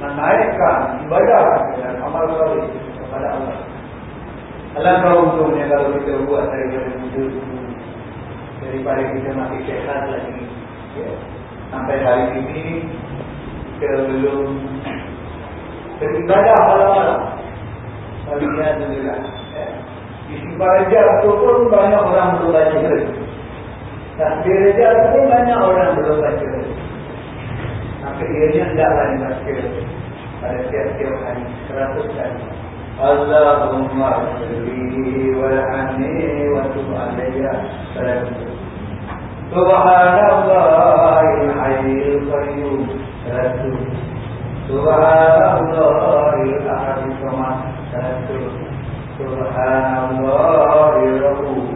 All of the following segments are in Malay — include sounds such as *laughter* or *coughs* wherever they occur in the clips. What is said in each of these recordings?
menaikkan ibadah dan amal soleh kepada Allah. Alangkah untungnya kalau kita buat daripada muda dulu daripada kita masih sehat lagi. Ya. Sampai hari ini kita belum beribadah malam-malam. Alhamdulillah. Ya. Istighfar raja itu pun banyak orang belum baca. Takbir raja pun banyak orang belum baca. Akhirnya tidaklah dibaca pada setiap-setiap hari. Seratus kali. Allahumma salli wa anni wa tub alayya. Subhanallahil hayyul qayyum. Rasul Subhanallahil ahadis samad. Rasul Subhanallahil rabbul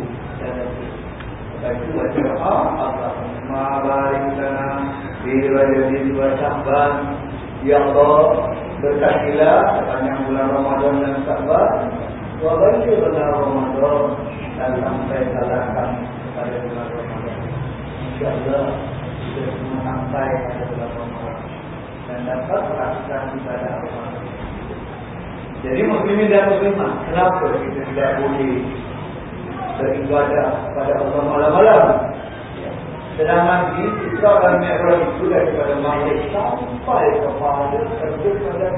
Baca baca Allahumma barik lana Fi rajabin wa syahban Ya Allah Berkatilah sepanjang bulan Ramadan dan Syahban Wa baca lana Ramadan Dan sampai salahkan kepada bulan Ramadan. InsyaAllah Kita semua sampai pada bulan Ramadan Dan dapat merasakan ibadah Ramadan. Jadi muslimin dan muslimah Kenapa kita tidak boleh Beribadah pada Allah malam-malam Sedangkan di Isra dan Mi'raj itu daripada Maghrib sampai kepada terbit pada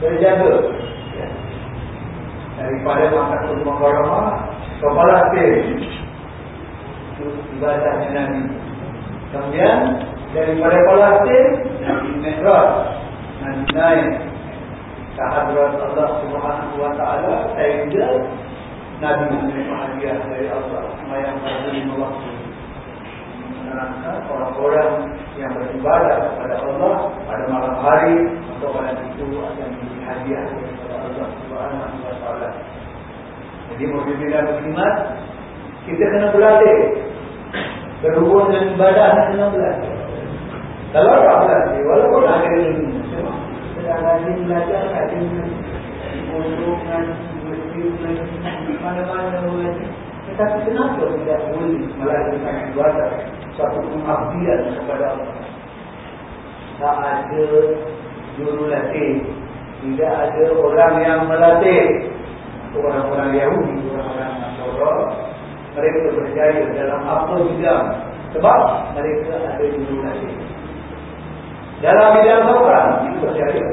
berjaga. Ya. Daripada Makassar Makaramah ke Palestin. Itu ibadahnya Nabi. Kemudian daripada Palestin Nabi Mi'raj. Nabi naik ke hadrat Allah Subhanahu Wa Taala sehingga Nabi hadiah dari Allah pada lima waktu menerangkan orang-orang yang beribadah kepada Allah pada malam hari untuk malam itu akan diberi hadiah kepada Allah Subhanahu wa taala. Jadi dan muslimat kita kena berlatih berhubung dengan ibadah kena berlatih. Kalau tak berlatih, walaupun ada ilmu, sedang rajin belajar, rajin untuk dengan mana-mana mengaji. Tetapi kenapa tidak boleh melakukan ibadah suatu pengabdian kepada Allah. Tak ada jurulatih. Tidak ada orang yang melatih. Orang-orang Yahudi, orang-orang Nasara. Mereka berjaya dalam apa bidang. Sebab mereka ada jurulatih. Dalam bidang sokan, dia berjaya.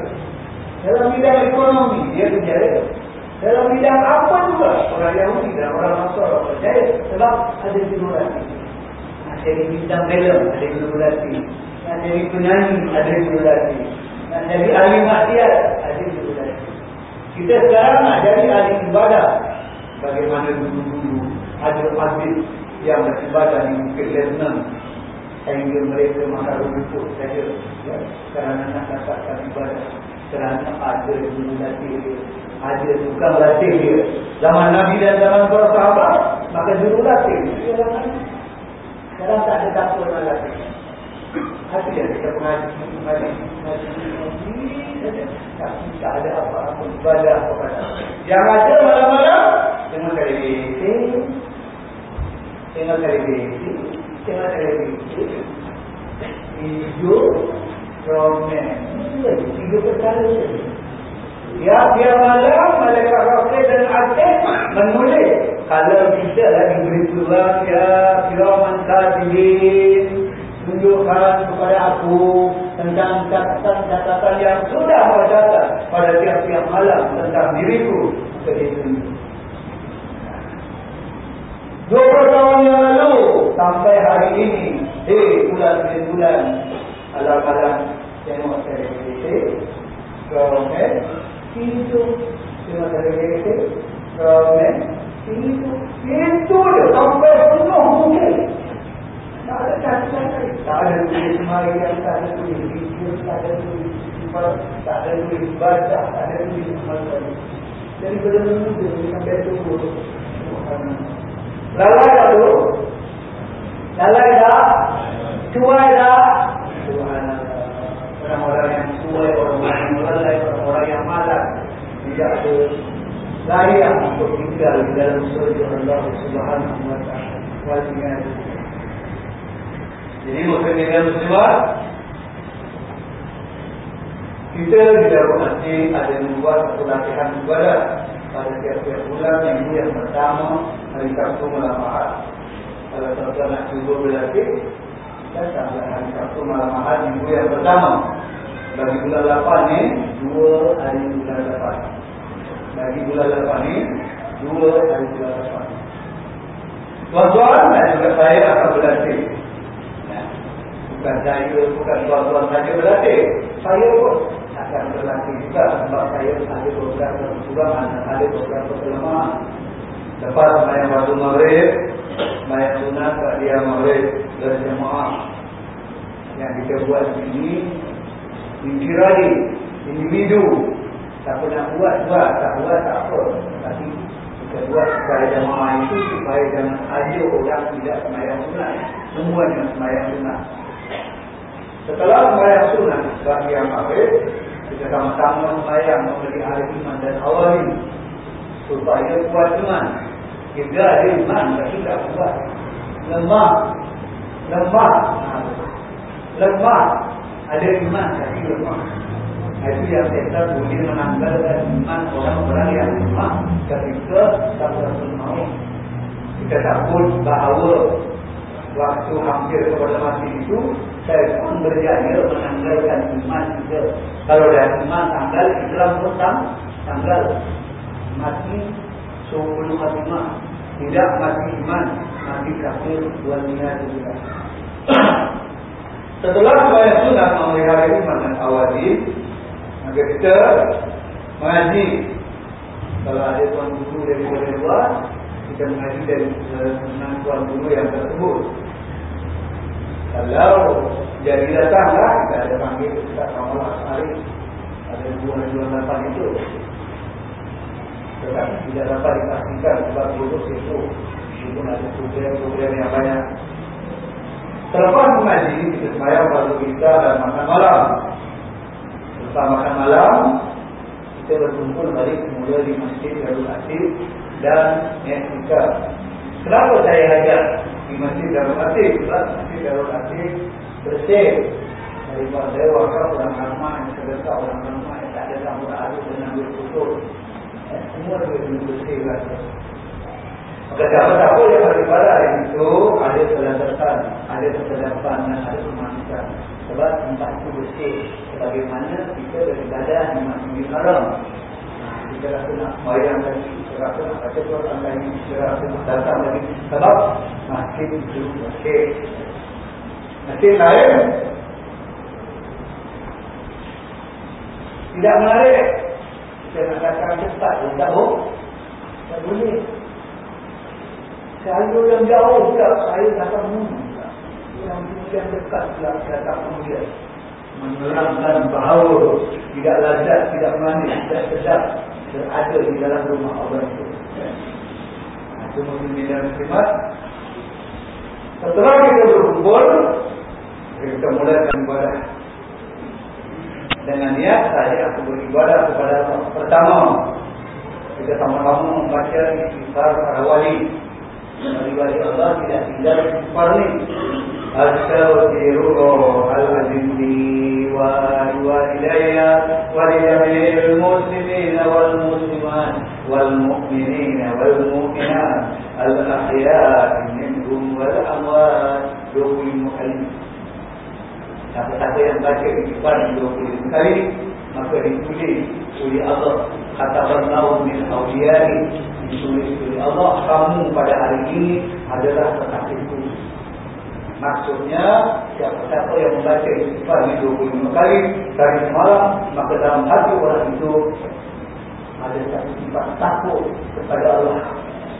Dalam bidang ekonomi, dia berjaya. Dalam bidang apa juga, orang Yahudi dan orang Nasara berjaya. Sebab ada jurulatih jadi bintang film ada guru latih nak jadi penyanyi ada guru latih nak jadi ahli maksiat ada latih kita sekarang nak jadi ahli ibadah. Bagaimana dulu-dulu ada masjid yang beribadah di Bukit Lesnan sehingga mereka makan rumput saja. Ya, kerana nak dapatkan ibadah kerana ada guru latih dia. Ada tukang latih dia. Zaman Nabi dan zaman para sahabat maka guru latih dia sekarang tak ada takut nak latih. Hati yang kita mengaji, mengaji, mengaji, mengaji, tapi tak ada apa-apa. Ibadah kepada Yang ada malam-malam, tengok televisi, tengok televisi, tengok televisi, hidup, romen, tiga perkara Ya, dia malam, malaikat Rasul dan Asyik menulis. Kalau kita lagi beri tulang, ya, kiraman katibin, tunjukkan kepada aku tentang catatan-catatan yang sudah bercatat pada tiap-tiap malam tentang diriku. Maka dia tunjuk. 20 tahun yang lalu sampai hari ini, eh bulan demi bulan, alam-alam televisi, Promet, pintu Cuma ada kereta. Ramen Pintu Pintu dia sampai penuh mungkin. Tak ada lagi. Tak ada tulis semarian Tak ada tulis video Tak ada tulis Tak ada tulis baca Tak ada tulis lagi Jadi benar-benar dia Sampai tunggu Lalai dah tu? Lalai dah Cuai dah Tuhan orang-orang yang suai, orang-orang yang lalai, orang-orang yang malas tidak layak untuk tinggal di dalam surga Allah Subhanahu wa taala. Jadi muslim dan muslimat kita di dalam masjid ada membuat satu latihan ibadah pada tiap-tiap bulan minggu yang pertama hari Sabtu malam Ahad. Kalau tuan-tuan nak cuba berlatih, datanglah hari Sabtu malam Ahad minggu yang pertama. Bagi bulan 8 ni, dua hari bulan 8. Bagi bulan 8 ni, dua hari bulan 8. Tuan-tuan dan juga saya akan berlatih. Ya. Bukan saya, bukan tuan-tuan saja berlatih. Saya pun akan berlatih juga sebab saya ada beberapa kekurangan ada beberapa kelemahan. Lepas semayang waktu maghrib, semayang sunat kat dia maghrib berjemaah. Yang kita buat ini, individu, individu. Tak pernah buat, buat. Tak buat, tak apa. Tapi kita buat supaya jemaah itu supaya jangan ada orang tidak semayang sunat. Semuanya semayang sunat. Setelah semayang sunat, bagi yang maghrib, kita sama-sama sayang memberi ahli iman dan awali supaya kuat iman. Kita ada iman tak kuat. Lemah. Lemah. Lemah. Ada iman tapi lemah. Itu yang kita boleh menanggalkan iman orang-orang yang lemah ketika tak mau. Kita takut bahawa waktu hampir kepada mati itu saya pun berjaya menanggalkan iman kita. Kalau dah iman tanggal, Islam pun tanggal. Mati sepuluh khatimah. Tidak mati iman, mati kafir, walinya juga. Setelah saya sudah memelihara iman dan awadi, maka kita mengaji. Kalau ada tuan guru dari luar, kita mengaji dari uh, tuan guru yang tersebut. Kalau jadi datanglah kita ada panggil Ustaz Kamal Asari ada dua dua lapan itu. Tidak dapat dipastikan sebab itu itu itu ada program-program yang banyak. Selepas mengaji kita sembahyang baru kita dan makan malam. Setelah makan malam kita berkumpul balik kemudian di masjid Darul Asyid dan Nesika. Kenapa saya ajak di Masjid Darul Asyik sebab Masjid Darul Asyik bersih daripada wakaf orang ramah yang sedekah orang ramah yang tak ada campur aduk kotor eh, semua ini bersih rasa maka siapa-siapa yang beribadah hari itu ada kelantasan ada kesedapan dan ada kemanisan sebab tempat itu bersih sebagaimana kita beribadah di Masjid Haram kita rasa nak bayang lagi kita rasa nak baca Quran lagi kita rasa nak datang lagi sebab masjid itu masjid masjid lain tidak menarik nak datang cepat tak boleh tak boleh saya yang jauh pula saya datang dulu yang yang dekat pula datang kemudian menerangkan bahawa tidak lazat, tidak manis, tidak sedap berada di dalam rumah Allah itu. Itu mungkin dan khidmat. Setelah kita berkumpul, kita mulakan ibadah. Dengan niat saya akan beribadah kepada Allah. Pertama, kita sama-sama membaca istighfar para wali. Wali-wali Allah tidak tinggal istighfar ini. Astaghfirullah al-azim wa walidayya wa liyamil muslimin wal muslimat wal mu'minin wal mu'minat al-ahya minhum wal amwat 25 kali. Siapa-siapa yang baca istighfar 25 kali maka ditulis oleh Allah kata bernaum min awliyari ditulis oleh Allah kamu pada hari ini adalah kekasihku Maksudnya siapa-siapa yang membaca ini 25 kali dari malam maka dalam hati orang itu ada satu sifat takut kepada Allah.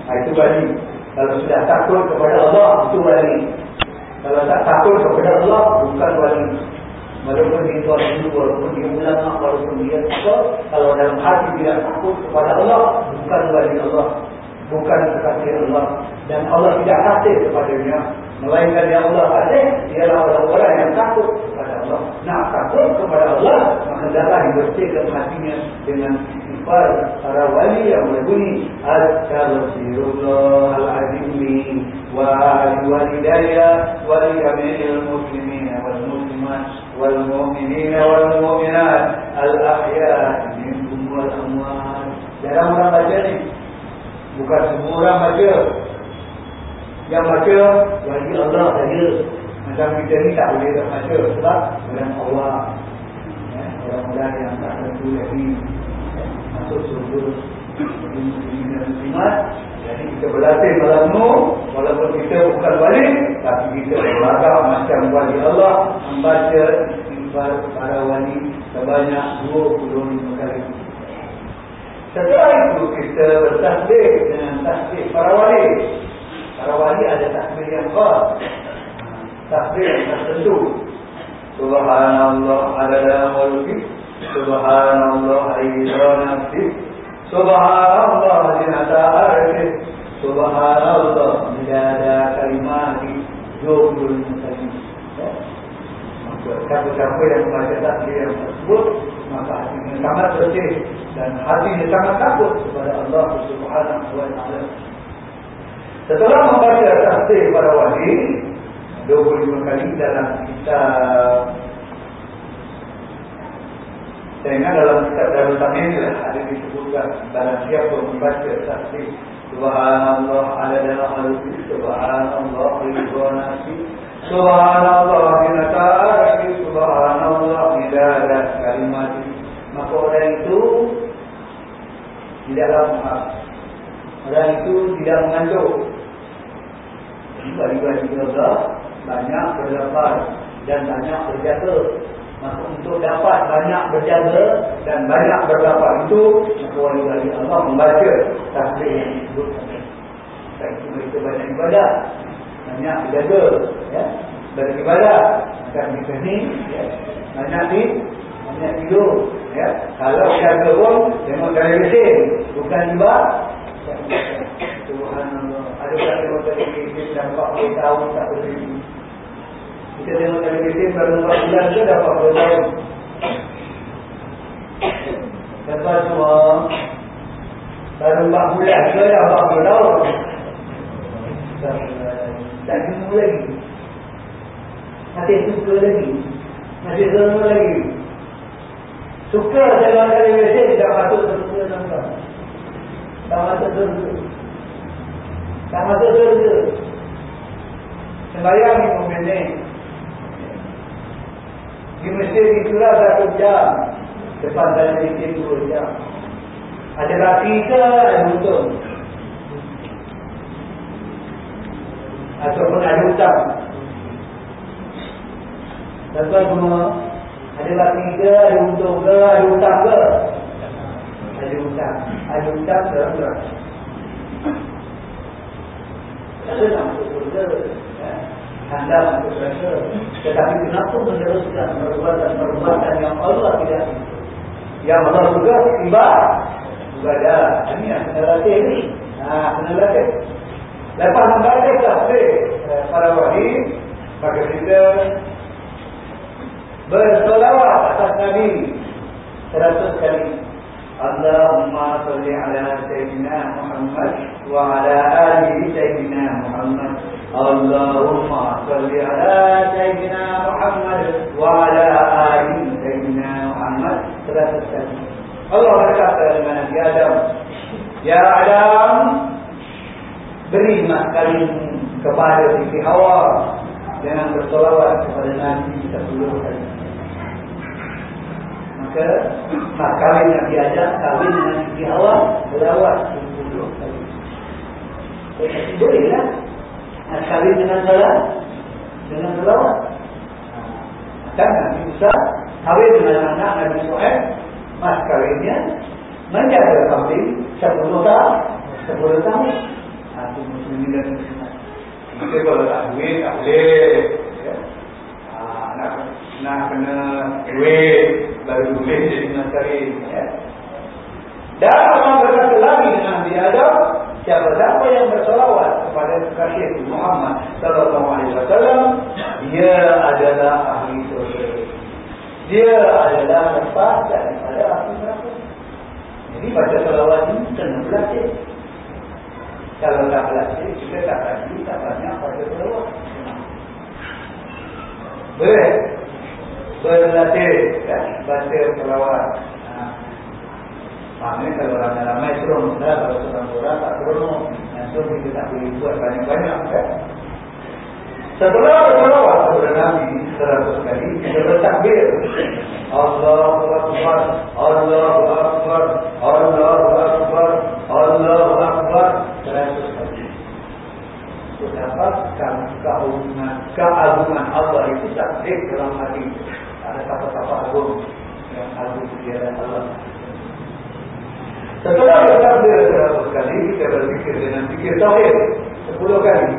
Nah, itu wali. Kalau sudah takut kepada Allah itu wali. Kalau tak takut kepada Allah bukan wali. Walaupun dia tuan dulu, walaupun dia ulama, walaupun dia apa, kalau dalam hati tidak takut kepada Allah bukan wali Allah, bukan kekasih Allah dan Allah tidak kasih kepadanya Melainkan yang Allah ada Ialah orang-orang yang takut kepada Allah Nak takut kepada Allah Maka hendaklah dibersihkan hatinya Dengan para, para wali yang menghuni Astagfirullah al-Azimi Wa al-Walidaya Wali amin al-Muslimina wal-Muslimat Wal-Mu'minina wal-Mu'minat Al-Ahya'at Minkum wal-Amwal Jangan orang baca ni. Bukan semua orang baca. Yang baca Wali Allah saja. Macam kita ni tak boleh tak baca Sebab orang Allah eh, Orang-orang yang tak tentu lagi. Masuk surga Jadi kita berlatih malam nu Walaupun kita bukan wali Tapi kita berlagak macam wali Allah Membaca istighfar para wali Sebanyak 25 kali Setelah itu kita bertasbih dengan tasbih para wali Para wali ada takbir yang khas. Takbir yang tertentu. Subhanallah adada mulki. Subhanallah ayyidha nafsi. Subhanallah jinata arfi. Subhanallah midada kalimati. Jumlul musalim. Siapa-siapa yang membaca takbir yang tersebut Maka hatinya sangat bersih Dan hatinya sangat takut kepada Allah Subhanahu wa ta'ala Setelah membaca tafsir para wali 25 kali dalam kitab Ingat dalam kitab Darul Tamin Ada disebutkan Barang siapa membaca tafsir Subhanallah ala dalam al-Qis Subhanallah rizwa nasi. Subhanallah binata'araki Subhanallah bidadat kalimat Maka orang itu Tidaklah maaf Orang itu tidak mengantuk. Bagi-bagi Allah Banyak berlepas Dan banyak berjaga Maka untuk dapat banyak berjaga Dan banyak berlepas itu Maka wali-wali Allah membaca Tasbih yang disebutkan Dan itu mereka banyak ibadah Banyak berjaga ya? Beribadah Macam kita ni ya? Banyak ni Banyak tidur ya? Kalau jaga pun Tengok televisi Bukan juga Subhanallah Ada tak tengok televisi Dah 40 tahun tak boleh Kita tengok televisi Baru 4 bulan ke dah 40 tahun. Semua Baru 4 bulan ke dah 40 tahun. Tak jumpa lagi. Masih suka lagi. Masih sama lagi. Suka tengok televisi Tak masuk suka sampai Tak masuk surga Tak masuk surga Sembayang ni pemilik Di masjid itulah satu jam Depan dalam masjid dua jam. Ada laki ke ada untung Ataupun ada hutang Tuan-tuan semua Ada laki ke ada untung ke ada hutang ke? Ada hutang Ada hutang terang-terang Ada nak masuk surga ya. Anda masuk surga Tetapi kenapa meneruskan perbuatan-perbuatan yang Allah tidak Yang Allah juga tiba Ibadah Ini yang kena latih ni. Haa kena latih. Lepas membaca tafsir para wahid Maka kita. Bersolawat atas Nabi. Seratus kali. Allahumma salli ala Sayyidina Muhammad Wa ala alihi Sayyidina Muhammad Salli ala Sayyidina Muhammad Wa ala alihi Sayyidina Muhammad Seratus kali Allah berkata dengan Nabi Adam Ya Adam Beri kali kepada Siti Hawa Dengan bersolawat kepada Nabi sepuluh kali. Maka Mak kawin Nabi Adam Kawin dengan Siti Hawa Berlawat sepuluh kali. Eh, boleh Nak kawin dengan salah Dengan berlawat Kan Nabi Musa Kawin dengan anak Nabi Suhaib. Mas kawinnya Menjaga kambing Sepuluh tahun. Sepuluh tahun. Itu muslimin dan muslimat Kita kalau tak duit tak boleh. Ya? ha, nak, nak kena duit Baru boleh jadi nasari ya? Dan Allah berkata lagi dengan Nabi Adam Siapa-siapa yang bersolawat kepada kekasih Muhammad Sallallahu Alaihi Wasallam Dia adalah ahli surga Dia adalah lepas daripada api neraka Jadi baca solawat ini kena belajar kalau tak belajar, kita tak lagi, tak banyak pada bawah. Boleh? Berlatih, kan? Baca pelawat. Maknanya kalau ramai-ramai seronok dah Kalau seorang orang tak seronok So kita tak boleh buat banyak-banyak kan? Setelah bersalawat kepada Nabi seratus kali. Kita bertakbir. Allahu Akbar Allahu Akbar Allahu Akbar Allahu Akbar seratus kali. Mendapatkan keagungan keagungan Allah itu takdir dalam hati. Ada kata-kata agung yang agung di hadapan Allah setelah bertakbir seratus kali kita berzikir dengan zikir tauhid. Sepuluh kali.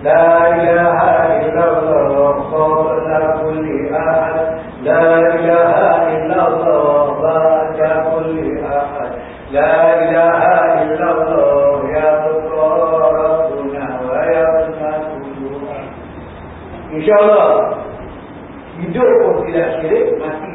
La ilaha illallah qabla kulli ahad. La ilaha illallah ba'da kulli ahad. La ilaha illallah ya Rabbuna wa ya Rabbuna InsyaAllah Hidup pun tidak syirik Mati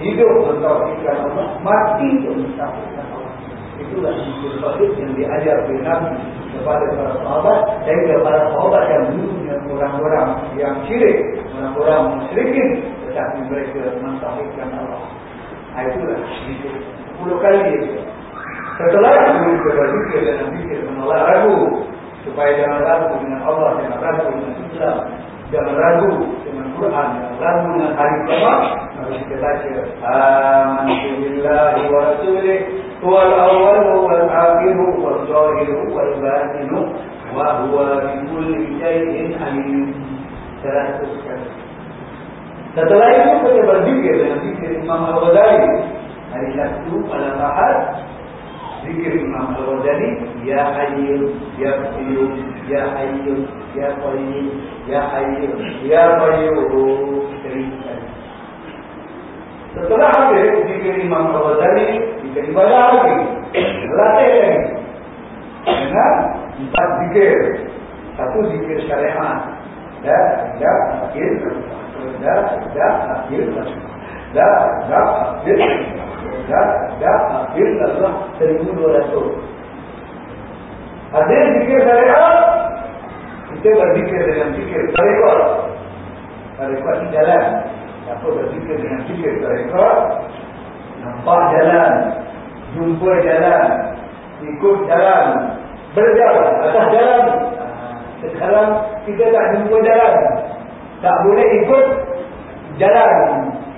hidup mentauhidkan Allah, mati untuk mentauhidkan Allah. Itulah zikir tauhid yang diajar oleh Nabi kepada para sahabat dan kepada sahabat yang dulunya orang-orang yang syirik, orang-orang musyrikin, tetapi mereka mentauhidkan Allah. Ah, itulah zikir. Sepuluh kali itu. Setelah itu kita berzikir dan zikir menolak ragu supaya jangan ragu dengan Allah, jangan ragu dengan Islam, jangan ragu dengan Quran, jangan ragu dengan hari kiamat, kita baca amantu billahi wa rasulih huwal awwal wal akhir wal zahir wal batin wa huwa bi kulli shay'in alim. Seratus kali. Setelah itu kita berzikir dengan zikir Imam Al-Ghazali hari Sabtu pada Ahad zikir Imam Al-Ghazali ya hayyu ya qayyum ya hayyu ya qayyum ya hayyu ya qayyum Setelah habis zikir Imam Al-Ghazali, kita ibadah lagi. Latih lagi. Dengan empat zikir. Satu zikir syariah. Dah, dah, akhir, dah, dah, akhir, dah, dah, akhir, dah, dah, seribu dua ratus. Ada zikir syariah, kita berzikir dengan zikir syariah. Syariah ini jalan. Siapa berzikir dengan zikir mereka Nampak jalan Jumpa jalan Ikut jalan Berjalan atas jalan Sekarang kita tak jumpa jalan Tak boleh ikut jalan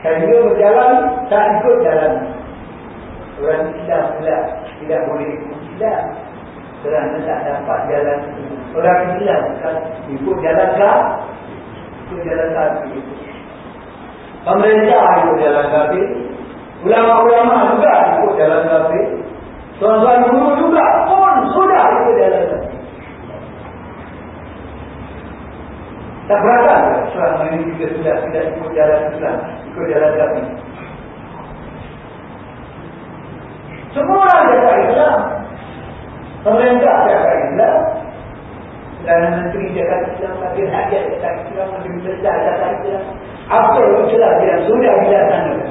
Saya berjalan Tak ikut jalan Orang Islam pula Tidak boleh ikut Islam Kerana tak dapat jalan Orang Islam kan Ikut jalan kah? Ikut jalan kaki Pemerintah ikut jalan kafir. Ulama-ulama juga ikut jalan kafir. Tuan-tuan guru juga pun sudah ikut jalan kafir. Tak berapa selama ini kita sudah tidak ikut jalan Islam, ikut jalan kafir. Semua orang jaga Islam. Pemerintah jaga Islam. Dan menteri jaga Islam, tapi rakyat jaga Islam, menteri besar jaga Islam. Apa Islam yang sudah dilaksanakan?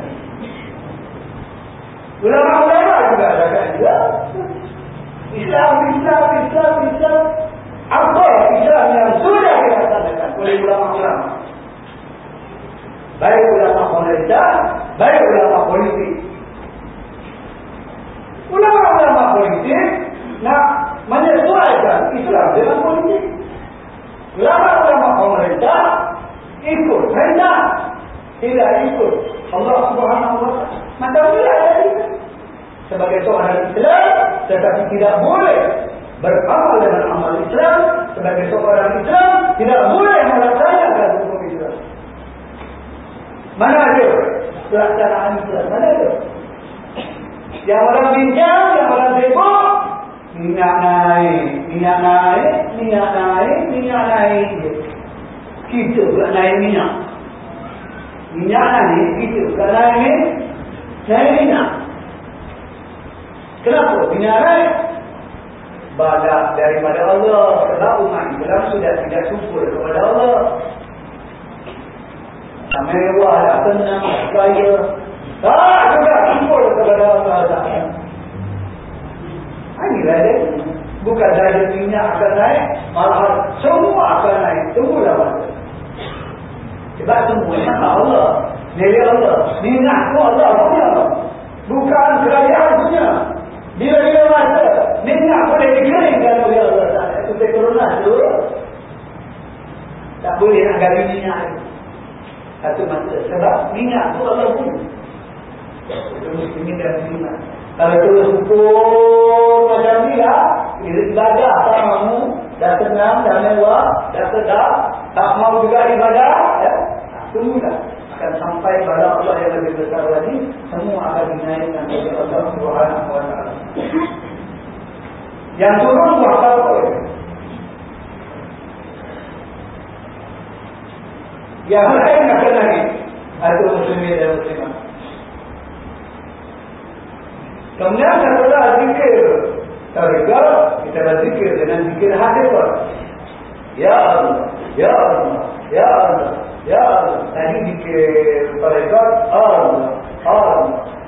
Ulama-ulama juga jaga Islam. Islam, Islam, Islam, Islam. Apa Islam yang sudah dilaksanakan oleh ulama-ulama? Baik ulama pemerintah, baik ulama politik. Ulama-ulama politik nak menyesuaikan Islam dengan politik. Ulama-ulama pemerintah ikut perintah. Tidak ikut Allah Subhanahu wa taala. Maka dia tadi sebagai seorang Islam tetapi tidak boleh beramal dengan amal Islam. Sebagai seorang Islam tidak boleh melaksanakan hukum Islam. Mana ada pelaksanaan Islam? Mana ada yang orang bincang yang orang sibuk minyak naik minyak naik minyak naik minyak naik kita pula naik minyak. Minyak naik, kita pula naik naik minyak. Kenapa minyak naik? Badak daripada Allah. Sebab umat Islam sudah tidak syukur kepada Allah. Mewah dah tenang, kaya. Tak juga syukur kepada Allah. Inilah dia. Bukan sahaja minyak akan naik, malah semua akan naik. Tunggulah masa. Sebab semuanya Allah. Milik Allah. Minyak tu Allah punya. Bukan kerajaan dunia. Bila-bila masa, minyak boleh oleh Allah Ta'ala. Itu tu. Tak boleh nak ganti minyak Satu masa. Sebab minyak tu Allah pun. Mesti dan minyak. Kalau terus ukur macam ni lah, ibadah kamu dah tenang, dah mewah, dah sedap, tak mau juga ibadah, ya? Tunggulah akan sampai pada Allah yang lebih besar lagi semua akan dinaikkan oleh Allah Subhanahu wa taala. Yang turun buat apa? Yang lain nak lagi atau muslimin dan muslimat. Kemudian setelah zikir Tarikat kita berzikir dengan zikir hati Ya Allah, Ya Allah, Ya Allah, Ya Allah, tadi dikir tarikat Allah, Allah,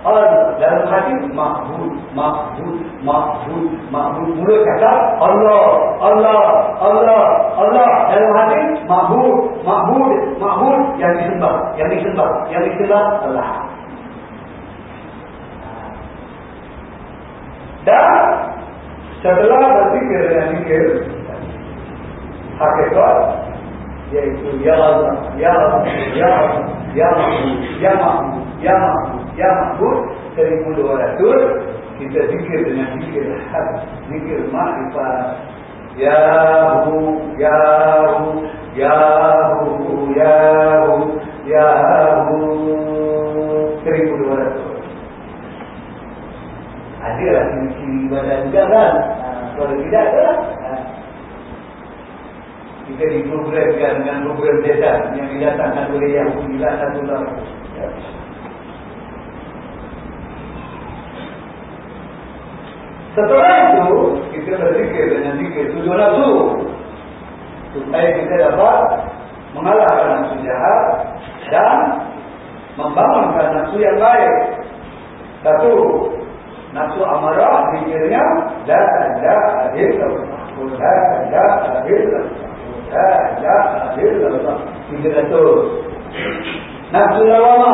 Allah. Dalam hati mahbud, mahbud, mahbud, mahbud. Mulut kata Allah, Allah, Allah, Allah. Dalam hati mahbud, mahbud, mahbud. Yang disembah, yang disembah, yang disembah Allah. dan setelah berfikir dengan fikir hakikat yaitu yalla yalla yalla yalla yalla yalla yalla yalla yalla yalla yalla kita fikir dengan fikir hak fikir makrifat. Ya hu ya hu ya hu ya hu ya hu seribu dua ratus ada lah ciri-ciri ibadah juga kan kalau tidak ada lah. Ah. Kita diprogramkan dengan program desa yang didatangkan oleh yang bilang satu tahun. Ya. Setelah itu kita berzikir dengan zikir tujuh nafsu supaya kita dapat mengalahkan nafsu jahat dan membangunkan nafsu yang baik. Satu nafsu amarah zikirnya la ilaha illallah. La ilaha illallah. La illallah. Tiga ratus. Nafsu lawama.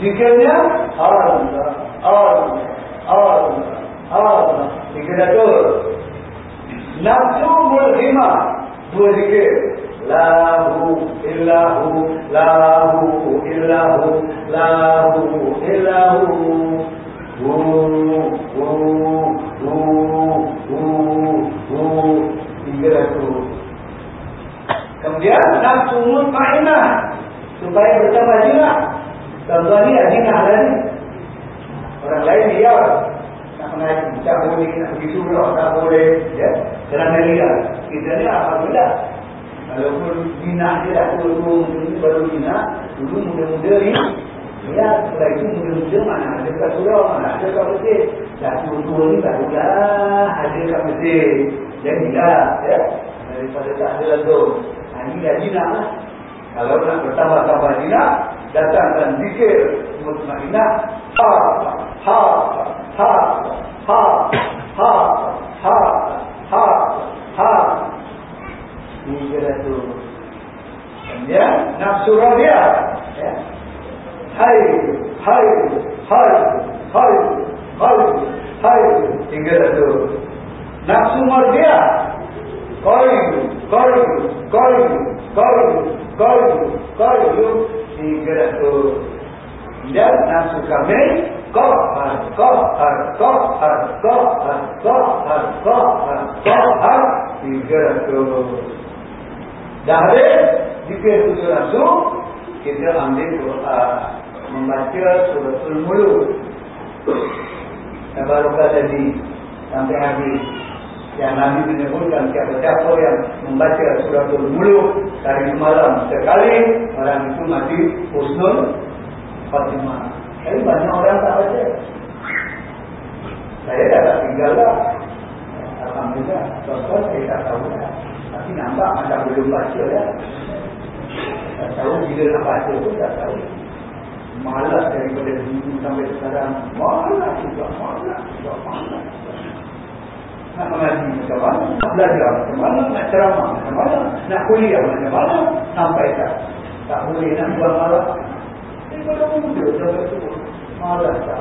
Zikirnya Allah. Allah. Allah. Allah. Nafsu mulhimah. Dua zikir. Lahu illahu. Lahu illahu. Lahu illahu. Kemudian nafsu mutmainah supaya bertambah jinak. Contoh ni jinak lagi. Orang lain dia nak mengaji, tak boleh nak pergi surau, tak boleh. Ya, kerana dia kita ni alhamdulillah. Walaupun jinak dia dah turun ini baru jinak, dulu muda-muda ni Ya, setelah itu muda-muda mana ada kat surau, mana ada kat masjid. Dah tua-tua ni barulah ada kat masjid. Jadilah, ya. Daripada tak ada langsung. Ini dah jinak lah. Kalau nak bertambah-tambah jinak, datangkan zikir mutmainah. Ha, ha, ha, ha, ha, ha, ha, ha. Ini kira tu. Kemudian, nafsu rabia. Ya. Hai, hai, hai, hai, hai, hai. Tiga tu. Nafsu mardia. Koi, koi, koi, koi, koi, koi, tiga tu. Dan nafsu kami, kohar, kohar, kohar, kohar, kohar, kohar, kohar, tiga tu. Ada, jika tujuh nafsu, kita ambil doa, membaca suratul mulut. Tabarukah tadi, sampai habis yang Nabi menyebutkan siapa-siapa yang membaca suratul muluk dari malam sekali orang itu mati husnul khatimah. Tapi banyak orang tak baca. Saya dah tak tinggal lah. Alhamdulillah. Tuan-tuan saya tak tahu lah. Tapi nampak macam belum baca lah. Tak tahu bila nak baca pun tak tahu. Malas daripada dulu sampai sekarang. Malas juga, malas juga, malas nak mengaji macam mana, nak belajar macam mana, nak ceramah macam mana, nak kuliah macam mana, sampai tak. Tak boleh nak buat malam. Ini pada muda, sampai tu. Malas tak.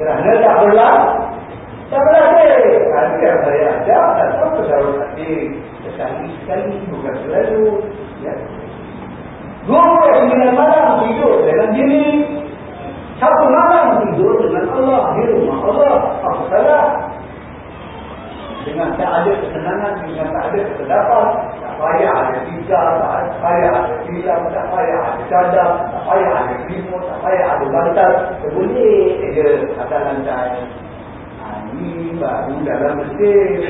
Kerana tak berlaku. Tak berlaku. Nanti yang saya ajak, tak tahu kesalahan nanti. Sekali-sekali, bukan selalu. Ya. Dua sembilan malam tidur dengan diri. Satu malam tidur dengan Allah. Di rumah Allah. Apa salah? Dengan tak ada kesenangan, dengan tak ada kesedapan. Tak payah ada tiga, tak payah ada tilam, tak payah ada cadar, tak payah ada limo, tak payah ada bantal. Boleh je atas lantai. Ini baru dalam mesin.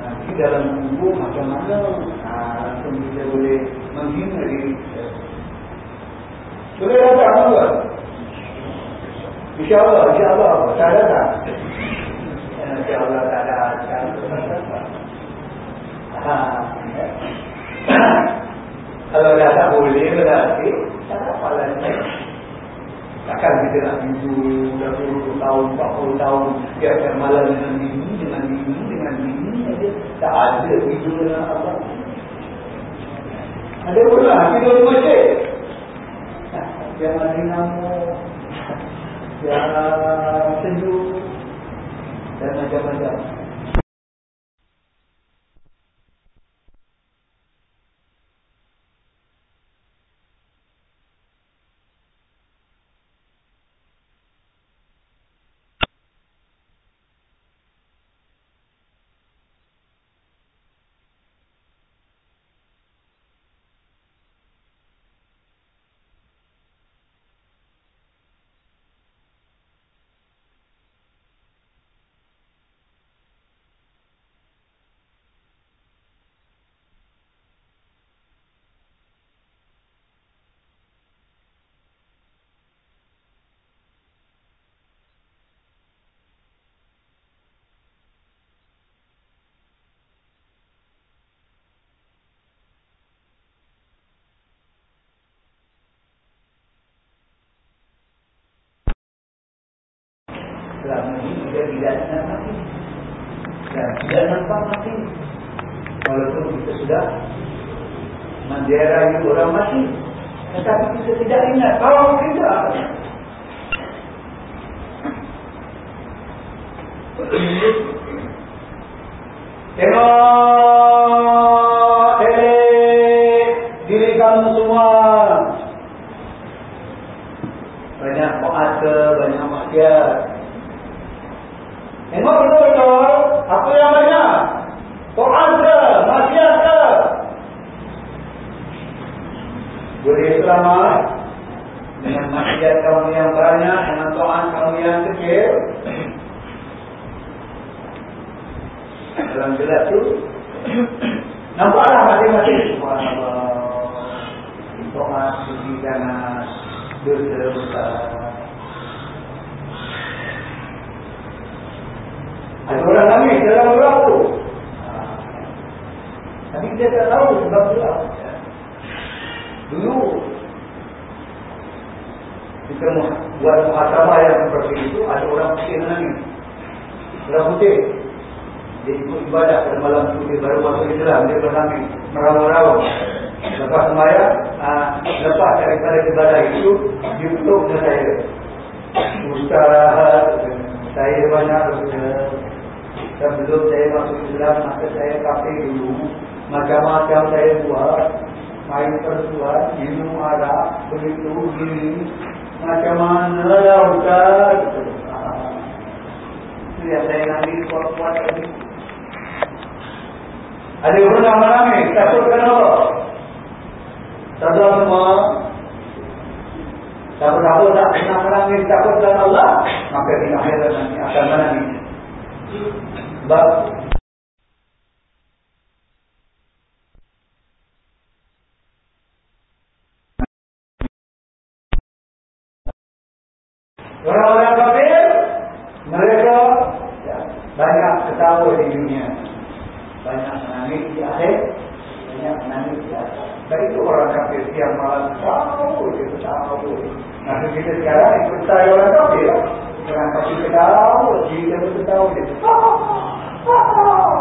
Nanti dalam kubur macam mana? Langsung kita boleh menghina diri kita. Boleh datang juga? InsyaAllah, insyaAllah. Tak datang. InsyaAllah tak ada ha. *coughs* Kalau dah tak boleh berarti Tak dapat lagi nak tidur Dah 20 tahun, 40 tahun Tiap-tiap malam dengan bini Dengan bini, dengan bini aja. Tak ada tidur dengan apa. Ada pula tidur di masjid. Yang ada nama Yang sejuk. Dan macam-macam selama ini kita tidak nak mati. Dan tidak nampak mati. Walaupun kita sudah menjerai orang mati tetapi kita tidak ingat bahawa kita. Tengok tele diri kamu semua banyak puasa banyak maksiat Memang betul-betul apa yang banyak? Quran ke? Masyarakat ke? Boleh selamat dengan masyarakat kamu yang banyak dengan Tuhan kamu yang kecil. Dalam jelas tu *coughs* Nampaklah masing-masing Subhanallah Tuhan suci jangan Dosa besar Ada orang nangis dalam gerak tu. Tapi kita tak tahu sebab gerak. Dulu kita buat muhasabah yang seperti itu, ada orang putih menangis. Orang putih. Ikut ibadah pada malam itu, dia baru masuk Islam, dia bernangis, merawang-rawang. Lepas sembahyang, uh, lepas daripada ibadah itu, dia peluk dengan saya. Ustaz, saya banyak Sebelum saya masuk Islam, maka saya kafir dulu. Macam-macam saya buat. Main persuat, minum arak, begitu, gini. Macam mana lah Ustaz? Itu yang saya nanti kuat-kuat tadi. Ada orang yang menangis, takut kenapa? Sadar semua. Siapa-siapa tak pernah menangis, takut dengan Allah, maka di akhirat nanti akan menangis. Sebab Orang-orang kafir Mereka ya, Banyak ketawa di dunia Banyak menangis di akhir Banyak menangis di akhir Dan itu orang Yang malah tahu Dia tahu Nah kita sekarang ikut saya orang kafir Orang kafir ketawa Jika kita tahu Dia. Tahu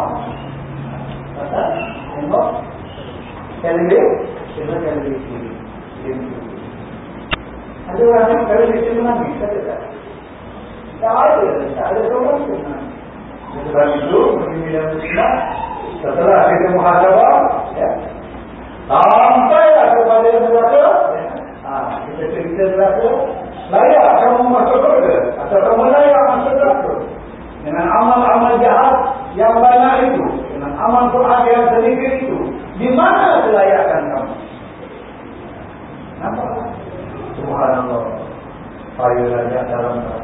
Tengok. Kalender Cuma kalender Ada orang yang kalau dia menangis. Kata tak? Tak ada, tak ada promosi. Sebab itu, bila muslimah, setelah kita muhasabah, ya, sampailah kepada neraka, ha, kita cerita neraka, layak kamu masuk surga atau kamu layak masuk neraka dengan amal-amal jahat yang banyak itu, dengan amal Quran yang sedikit itu, di mana kelayakan kamu? Nampak? Subhanallah. Saya layak dalam neraka.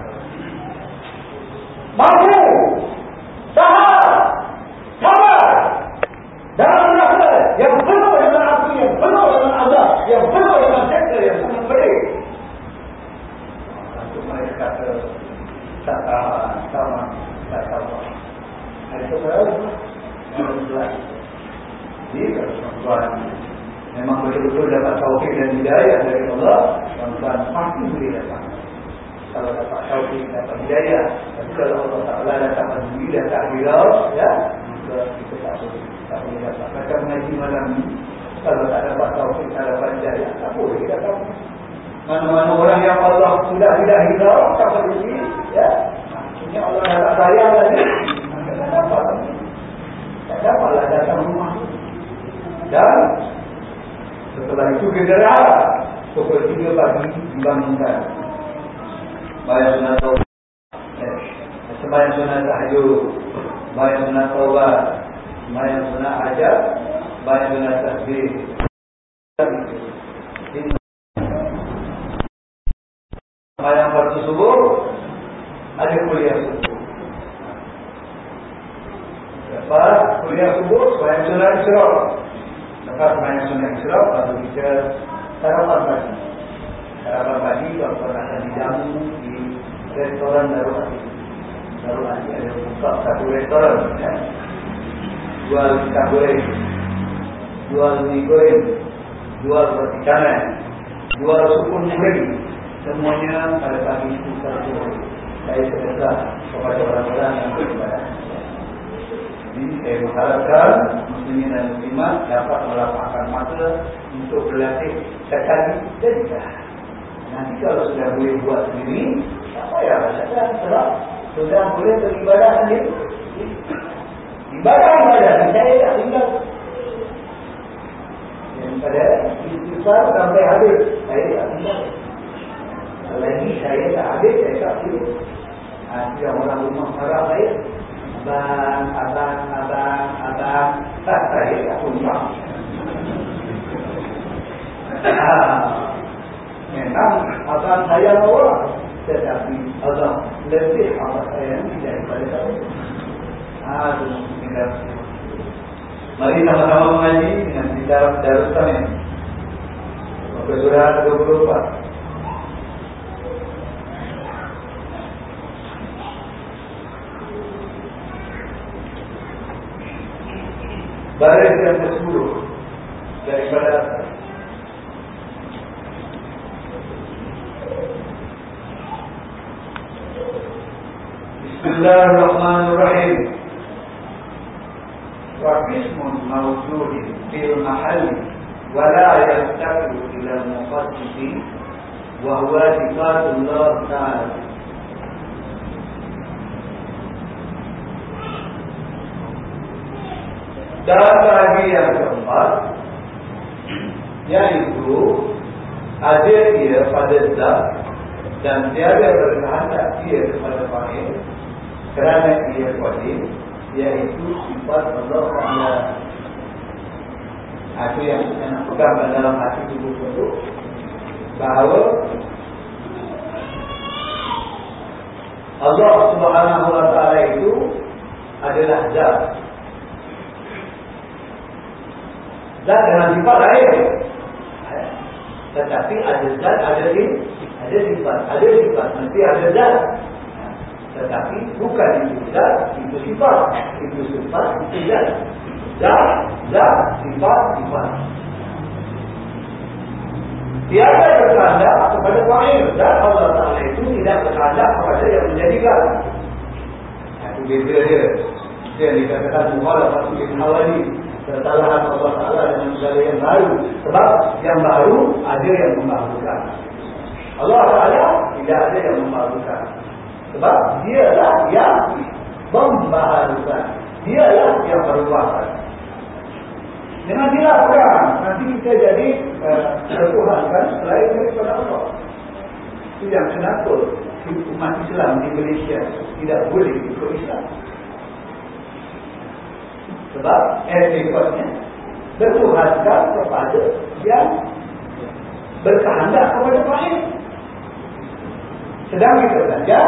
Sudah boleh beribadah sendiri. Ibadah-ibadah Saya tak tinggal? Daripada istighfar sampai habis Saya tak tinggal. Lagi saya tak habis Saya tak tinggal Nanti orang rumah marah saya Abang, abang, abang, abang. Saya tak punya Memang abang saya orang Tetapi abang lebih abang saya daripada kamu. Aduh, tidak Mari sama-sama mengaji dengan bicara Darul Samin Muka surat 24 Baris yang ke-10 Daripada atas Bismillahirrahmanirrahim وقسم موجود في المحل ولا يفتقر إلى المقدس وهو صفات الله تعالى Dan bagi yang keempat Yaitu Ada dia pada zat Dan tiada berkehendak dia kepada fahim Kerana dia qadim Iaitu sifat Allah Ta'ala. Itu yang nak pegang dalam hati tubuh itu Bahawa Allah Subhanahu Wa Ta'ala itu adalah zat. Zat dengan sifat lain. Tetapi ada zat, ada di, ada sifat Ada sifat, ada zat Tetapi bukan itu zat, itu sifat. Itu sifat, itu zat. Zat, zat, sifat, sifat. Tiada berkehendak kepada fa'il Dan Allah Ta'ala itu tidak berkehendak kepada yang menjadikan. Itu beza dia. Yang dikatakan Muhammad Rasulullah Hawali kesalahan Allah Ta'ala dengan segala yang baru. Sebab yang baru ada yang membaharukan Allah Ta'ala tidak ada yang membaharukan Sebab dialah yang membaharukan. Dialah yang berubah. Dengan dilakukan, nanti kita jadi tertuhankan uh, selain daripada Allah. Itu yang kenapa umat Islam di Malaysia tidak boleh ikut Islam. Sebab etikotnya bertuhankan kepada yang berkehendak kepada baik. Sedang kita belajar,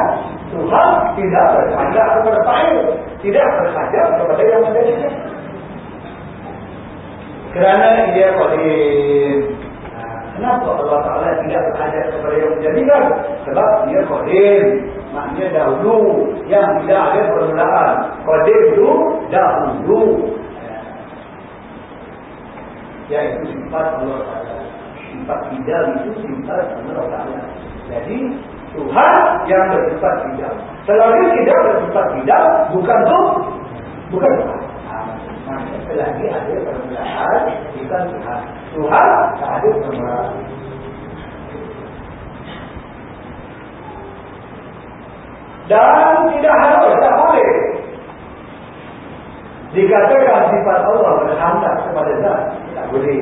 Tuhan tidak berkehendak kepada baik. Tidak berkehendak kepada yang menjadikan. Kerana dia. Ha, kenapa Allah Ta'ala tidak berkehendak kepada yang menjadikan? Sebab dia qadim. Maknanya dahulu yang tidak ada permulaan. Qadim itu dahulu. Yaitu sifat Allah Ta'ala. Sifat hidal itu sifat Allah Ta'ala. Jadi Tuhan yang bersifat hidal. Selagi tidak bersifat hidal, bukan tu, bukan Tuhan. Maksudnya selagi ada permulaan, bukan Tuhan. Tuhan tak ada permulaan. Dan tidak harus, tak boleh. Dikatakan sifat Allah berhantar kepada zat, tak boleh.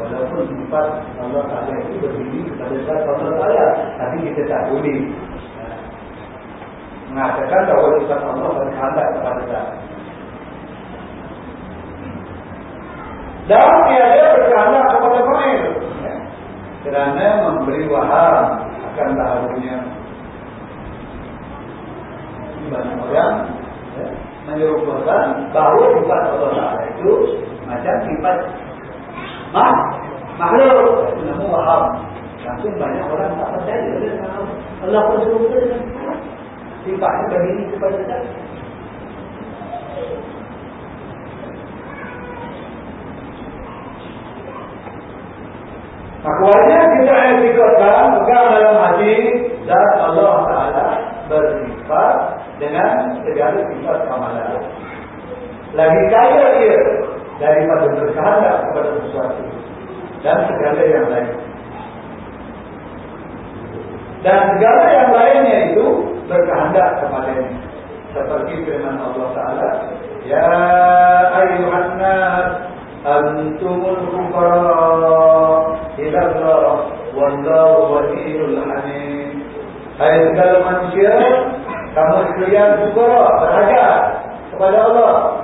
Walaupun sifat Allah Ta'ala itu berdiri kepada zat Allah Ta'ala, tapi kita tak boleh mengatakan bahawa sifat Allah berhantar kepada zat. Dan tiada berkehendak kepada main. Kerana memberi waham akan baharunya. Banyak orang ya, menyerupakan bahawa sifat Allah Ta'ala itu macam sifat mah, makhluk. Nama waham. Langsung banyak orang tak percaya Allah pun serupa dengan sifatnya berdiri kepada kita. Akhirnya kita etikotkan pegang dalam hati Zat Allah Ta'ala bersifat dengan segala sifat kamalan. Lagi kaya dia daripada berkehendak kepada sesuatu dan segala yang lain. Dan segala yang lainnya itu berkehendak kepadanya. Seperti firman Allah Ta'ala, Ya ayuhan nas antumul fuqara ila Allah wallahu waliyul hamid. Hai segala manusia, kamu sekalian fuqara berhajat kepada Allah.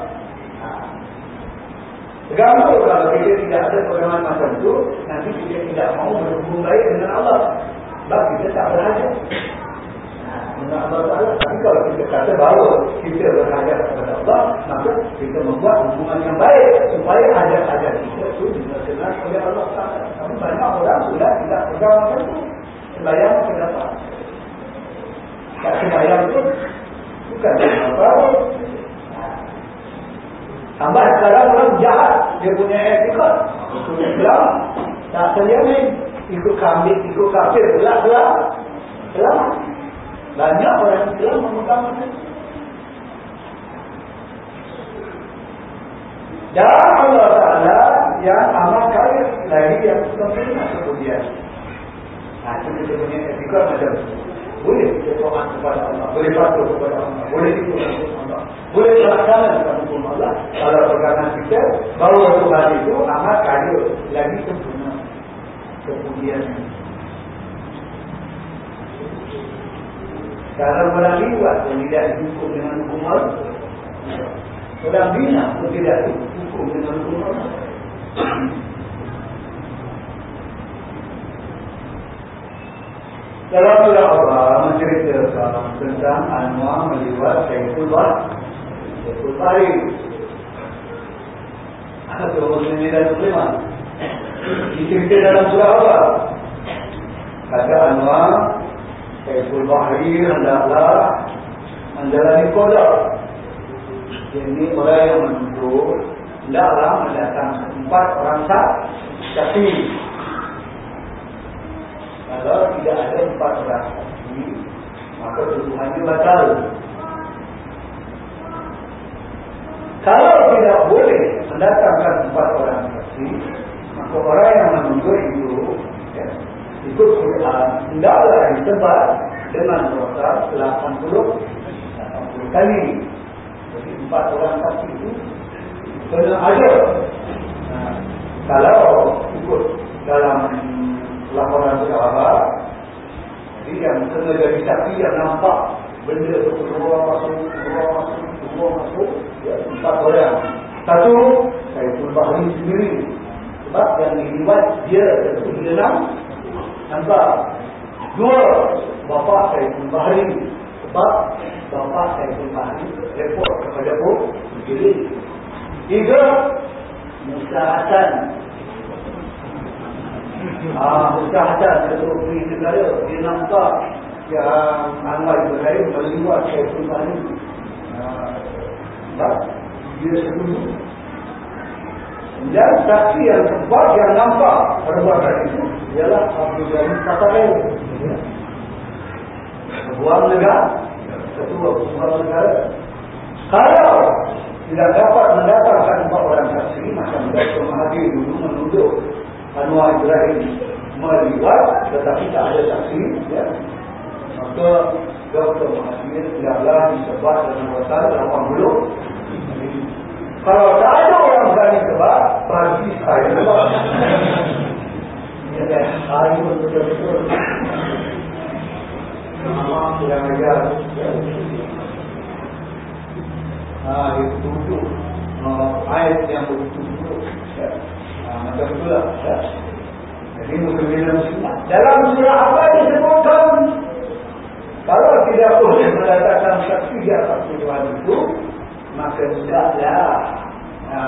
Terganggu kalau kita tidak ada pegangan macam itu, nanti kita tidak mau berhubung baik dengan Allah. Sebab kita tak berhajat. Dengan Allah Ta'ala. Tapi kalau kita kata bahawa kita berhajat kepada Allah, maka kita membuat hubungan yang baik supaya hajat-hajat kita itu dikenal oleh Allah Ta'ala. Tapi banyak orang sudah tidak pegang macam itu. Sembayang kenapa? Tak sembayang itu bukan apa Tambah sekarang orang jahat Dia punya etika. Islam Tak terjamin Ikut kambing, ikut kafir. Gelap, gelap Selamat Banyak orang Islam memegang macam Dan Allah Ta'ala Yang amat kaya. Lagi yang sempurna kemudian. Nah, itu kita punya etika macam itu boleh berdoa kepada Allah, boleh patuh kepada Allah, boleh ikut Allah, boleh melaksanakan hukum Allah. Kalau pegangan kita bahawa Tuhan itu amat kaya lagi sempurna kemudian. Kalau orang liwat yang tidak dihukum dengan hukum Allah, orang bina pun tidak dihukum dengan hukum Allah. Dalam surah Allah menceritakan tentang Anwar melihat Syekhul Bah Syekhul Bahri. Apa itu Muslimin dan Muslimat Dicerita dalam surah Allah Kata Anwar Syekhul Bahri hendaklah menjalani kodok Ini orang yang menuduh Hendaklah mendatang empat orang sah Kalau tidak ada empat orang saksi, maka tuduhannya batal. Kalau tidak boleh mendatangkan empat orang saksi, maka orang yang menuduh itu, ya, ikut Quran, tidaklah disebut dengan proses 80 80 kali jadi empat orang saksi itu kena ada ha, kalau ikut dalam laporan sahabat jadi yang kena jadi saksi yang nampak benda itu keluar masuk keluar masuk keluar masuk ya, empat orang. Satu saya pun bahari sendiri. Sebab yang dilibat dia tentu dia nampak? Dua bapa saya pun bahari sebab bapa saya pun bahari report kepada pun jadi tiga Musa Hasan Ah, Musa Hasan itu pergi negara dia nampak yang Anwar Ibrahim melibat saya pun bahari sebab dia setuju dan saksi yang keempat yang nampak. Perbuatan itu ialah Abdul Ghani Qataril sebuah negara ketua sebuah negara. Kalau tidak dapat mendapatkan empat orang saksi macam Dr. Mahathir dulu menuduh Anwar Ibrahim melibat tetapi tak ada saksi ya. maka Dr. Mahathir ialah disebut dalam pasal 80 kalau tak ada orang berani sebab bagi saya sebab. Ini ada hari betul-betul. Nama yang ajar. Ah, itu tujuh. Ayat yang bertujuh. Macam itulah. Ya. Jadi muslim Dalam surah apa disebutkan? Kalau tidak boleh mendatangkan saksi di atas Tuhan itu, maka tidaklah ha,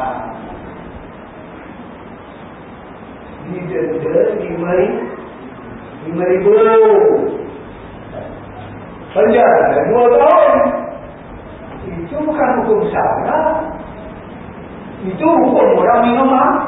didenda lima lima ribu penjara dua tahun itu bukan hukum syara itu hukum orang minum minum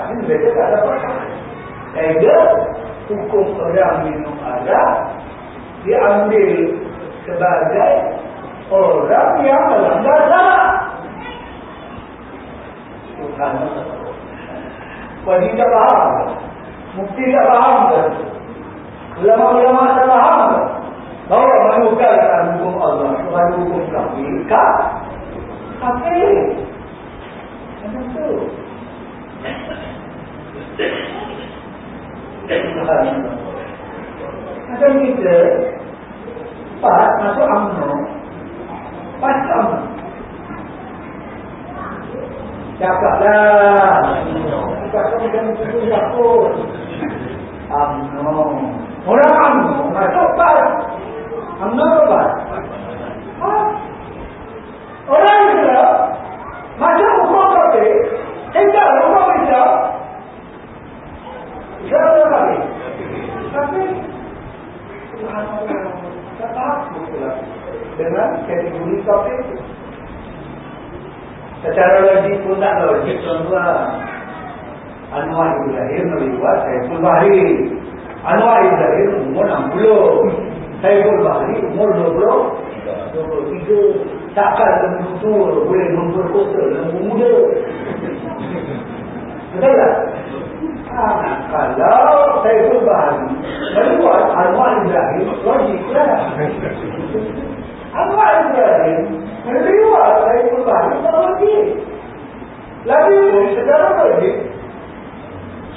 Tapi mereka tak dapat Kaedah hukum orang minum arak diambil sebagai orang yang melanggar syarat. Tuhan Wadi tak faham. Mukti tak faham. Ulama-ulama tak faham. Bahawa menukarkan hukum Allah. Kepada hukum kami Kak? Apa Macam tu Macam kita Pas masuk UMNO Pasang Cakaplah Cakap macam itu Takut UMNO Orang UMNO Masuk pas UMNO apa ha? Orang Macam hukum kata Tidak hukum Islam Apa kata Tapi Tuhan Allah tak takut pula dengan kategori topik itu. Secara logik pun tak logik contohlah. Anwar Ibrahim melibat saya pun bahari. Anwar Ibrahim umur 60. Saya pun bahari umur 20. 23. Takkan lembu tua boleh memperkosa lembu muda. Betul tak? Ah, kalau saya pun bahari melibat Anwar Ibrahim logiklah. Anwar Ibrahim melibat saya pun bahari tak logik. Lagi secara logik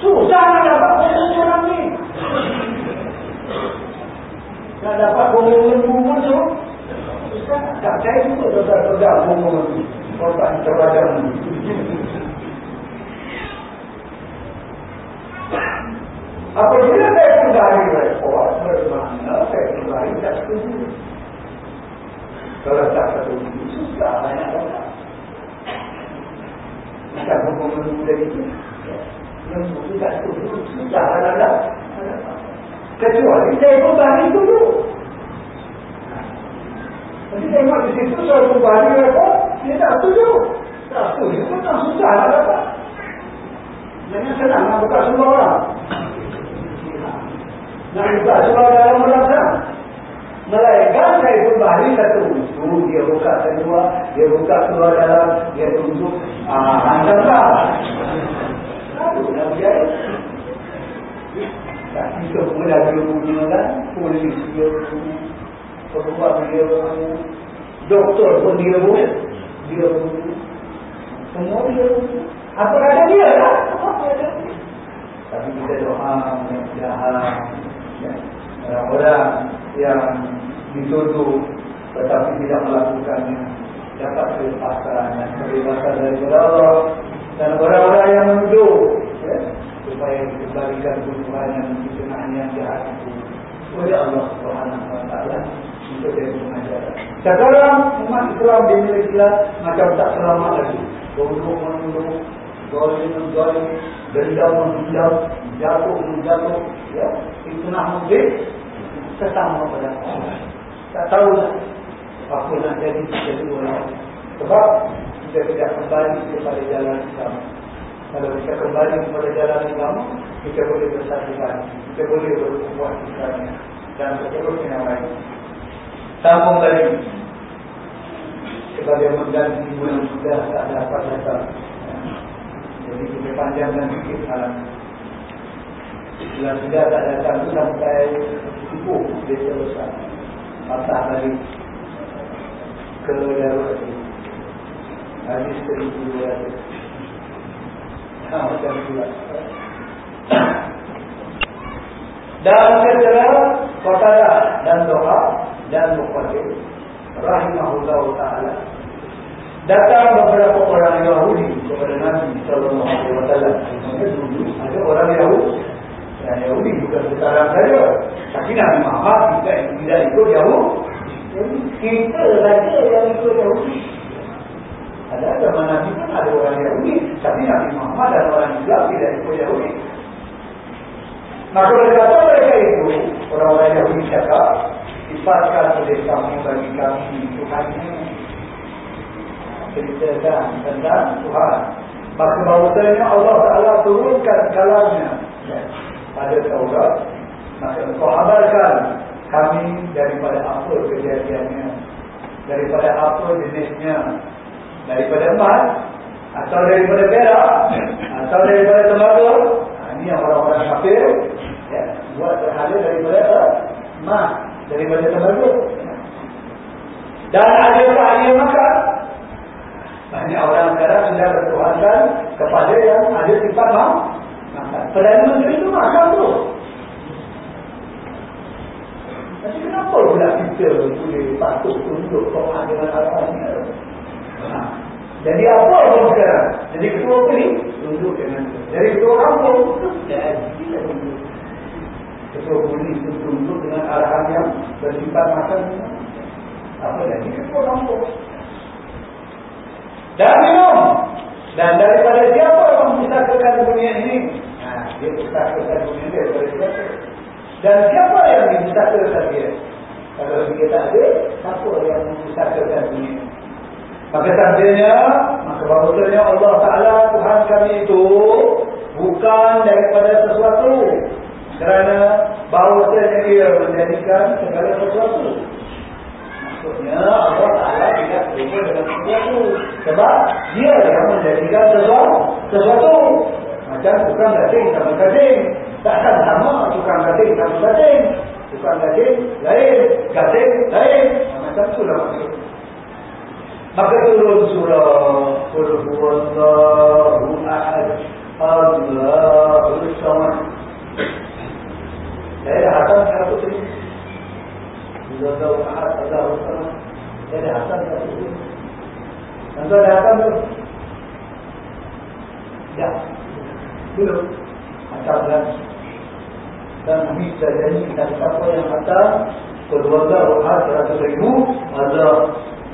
susah nak dapat orang ni. Nak dapat bumbu lembu pun tu. Tak saya juga tak tergabung bumbu lembu. Korban Apabila saya kembali repot, bermakna saya kembali tak setuju. Kalau tak setuju, susah banyak orang. Bukan hukum menunda itu. Itu tak setuju, susah banyak. Kecuali saya kembali dulu. Nanti tengok di situ soal kembali apa, dia tak setuju. Tak setuju tak susah nak dapat. Jangan senang nak buka semua orang. Nak buka semua dalam merasa. Melainkan saya pun bahari satu usul, dia buka kedua, dia buka keluar dalam, dia tunjuk, ah, hantar. Lalu nak berjaya. Tak kita pun dah dia punya kan, polis dia punya, perempuan dia punya, doktor pun dia punya, dia punya, semua dia punya. Apa ada dia lah? Tapi kita doa mudah-mudahan ya, orang-orang yang dituduh tetapi tidak melakukannya dapat kebebasan dan kebebasan dari Allah dan orang-orang yang menuduh ya, supaya dikembalikan tuduhan yang dikenaan yang jahat itu oleh Allah Subhanahu Taala untuk jadi pengajaran. Sekarang umat Islam di Malaysia macam tak selamat lagi. Untuk menuduh Zolim-zolim Dendam-dendam Jatuh-jatuh ya, Itu nak mungkin Sesama pada Tak tahu lah Apa nak jadi Jadi orang Sebab Kita tidak kembali kepada jalan Islam. Kalau kita kembali kepada jalan Islam Kita boleh bersatukan Kita boleh berkuat Islam. Dan seterusnya lain. Sambung lagi. Sebagai mengganti bulan sudah tak dapat datang jadi kita panjangkan sikit malam Bila sudah tak datang tu sampai Tipu dia selesai Patah balik Ke darurat itu Hadis seribu dua ratus Ha macam itulah Dan segera Kotara dan doa Dan muqadir Rahimahullah Ta'ala Datang beberapa orang Yahudi kepada Nabi Sallallahu Alaihi Wasallam. Ada orang Yahudi, yang Yahudi bukan sekarang saja. Tapi Nabi Muhammad kita yang tidak ikut Yahudi. Kita saja yang ikut Yahudi. Ada zaman Nabi pun ada orang Yahudi, tapi Nabi Muhammad dan orang Islam tidak ikut Yahudi. Maka berkata mereka itu, orang-orang Yahudi cakap, sifatkan oleh kami bagi kami Tuhan ceritakan tentang Tuhan. Bahawasanya Allah Ta'ala turunkan kalamnya ya, pada Taurat. Maka kau habarkan kami daripada apa kejadiannya. Daripada apa jenisnya. Daripada emas. Atau daripada perak. Atau daripada tembaga. Nah, ini yang orang-orang kafir. Ya, buat berhala daripada emas. Daripada tembaga. Dan adakah dia makan? Banyak orang sekarang sudah bertuhankan kepada yang ada sifat makan. Perdana Menteri itu makan tu. Tapi kenapa pula kita boleh patut tunduk Tuhan dengan arahannya? Ha. Jadi apa orang sekarang? Jadi ketua apa ni? Tunduk dengan Jadi ketua kampung? Jadi Ketua polis itu tunduk dengan arahan yang bersifat makan. Apa jadi ketua kampung? Dan minum. Dan daripada siapa yang membesarkan dunia ini? Nah, dia membesarkan dunia ini daripada siapa? Dan siapa yang membesarkan dia? Kalau dia tak ada, siapa yang membesarkan dunia ini? Maka tandanya, maka bahawasanya Allah Ta'ala Tuhan kami itu bukan daripada sesuatu. Kerana bahawasanya dia menjadikan segala sesuatu. Maksudnya Allah Ta'ala tidak terima dengan sesuatu. Sebab dia yang menjadikan sesuatu Sesuatu. Macam tukang gading sama gading Takkan sama tukang gading sama gading Tukang gading lain Gading lain. Macam itulah maksud. Maka turun surah Qulhuwallahu ahad Allahu samad. Saya hatam satu cerita Tahu ahad Allah Dia ada asal tak itu Tentu ada asal tu? Ya. Belum. Asal dan Dan sudah janji Dan siapa yang asal Keluarga ahad seratus ribu Allah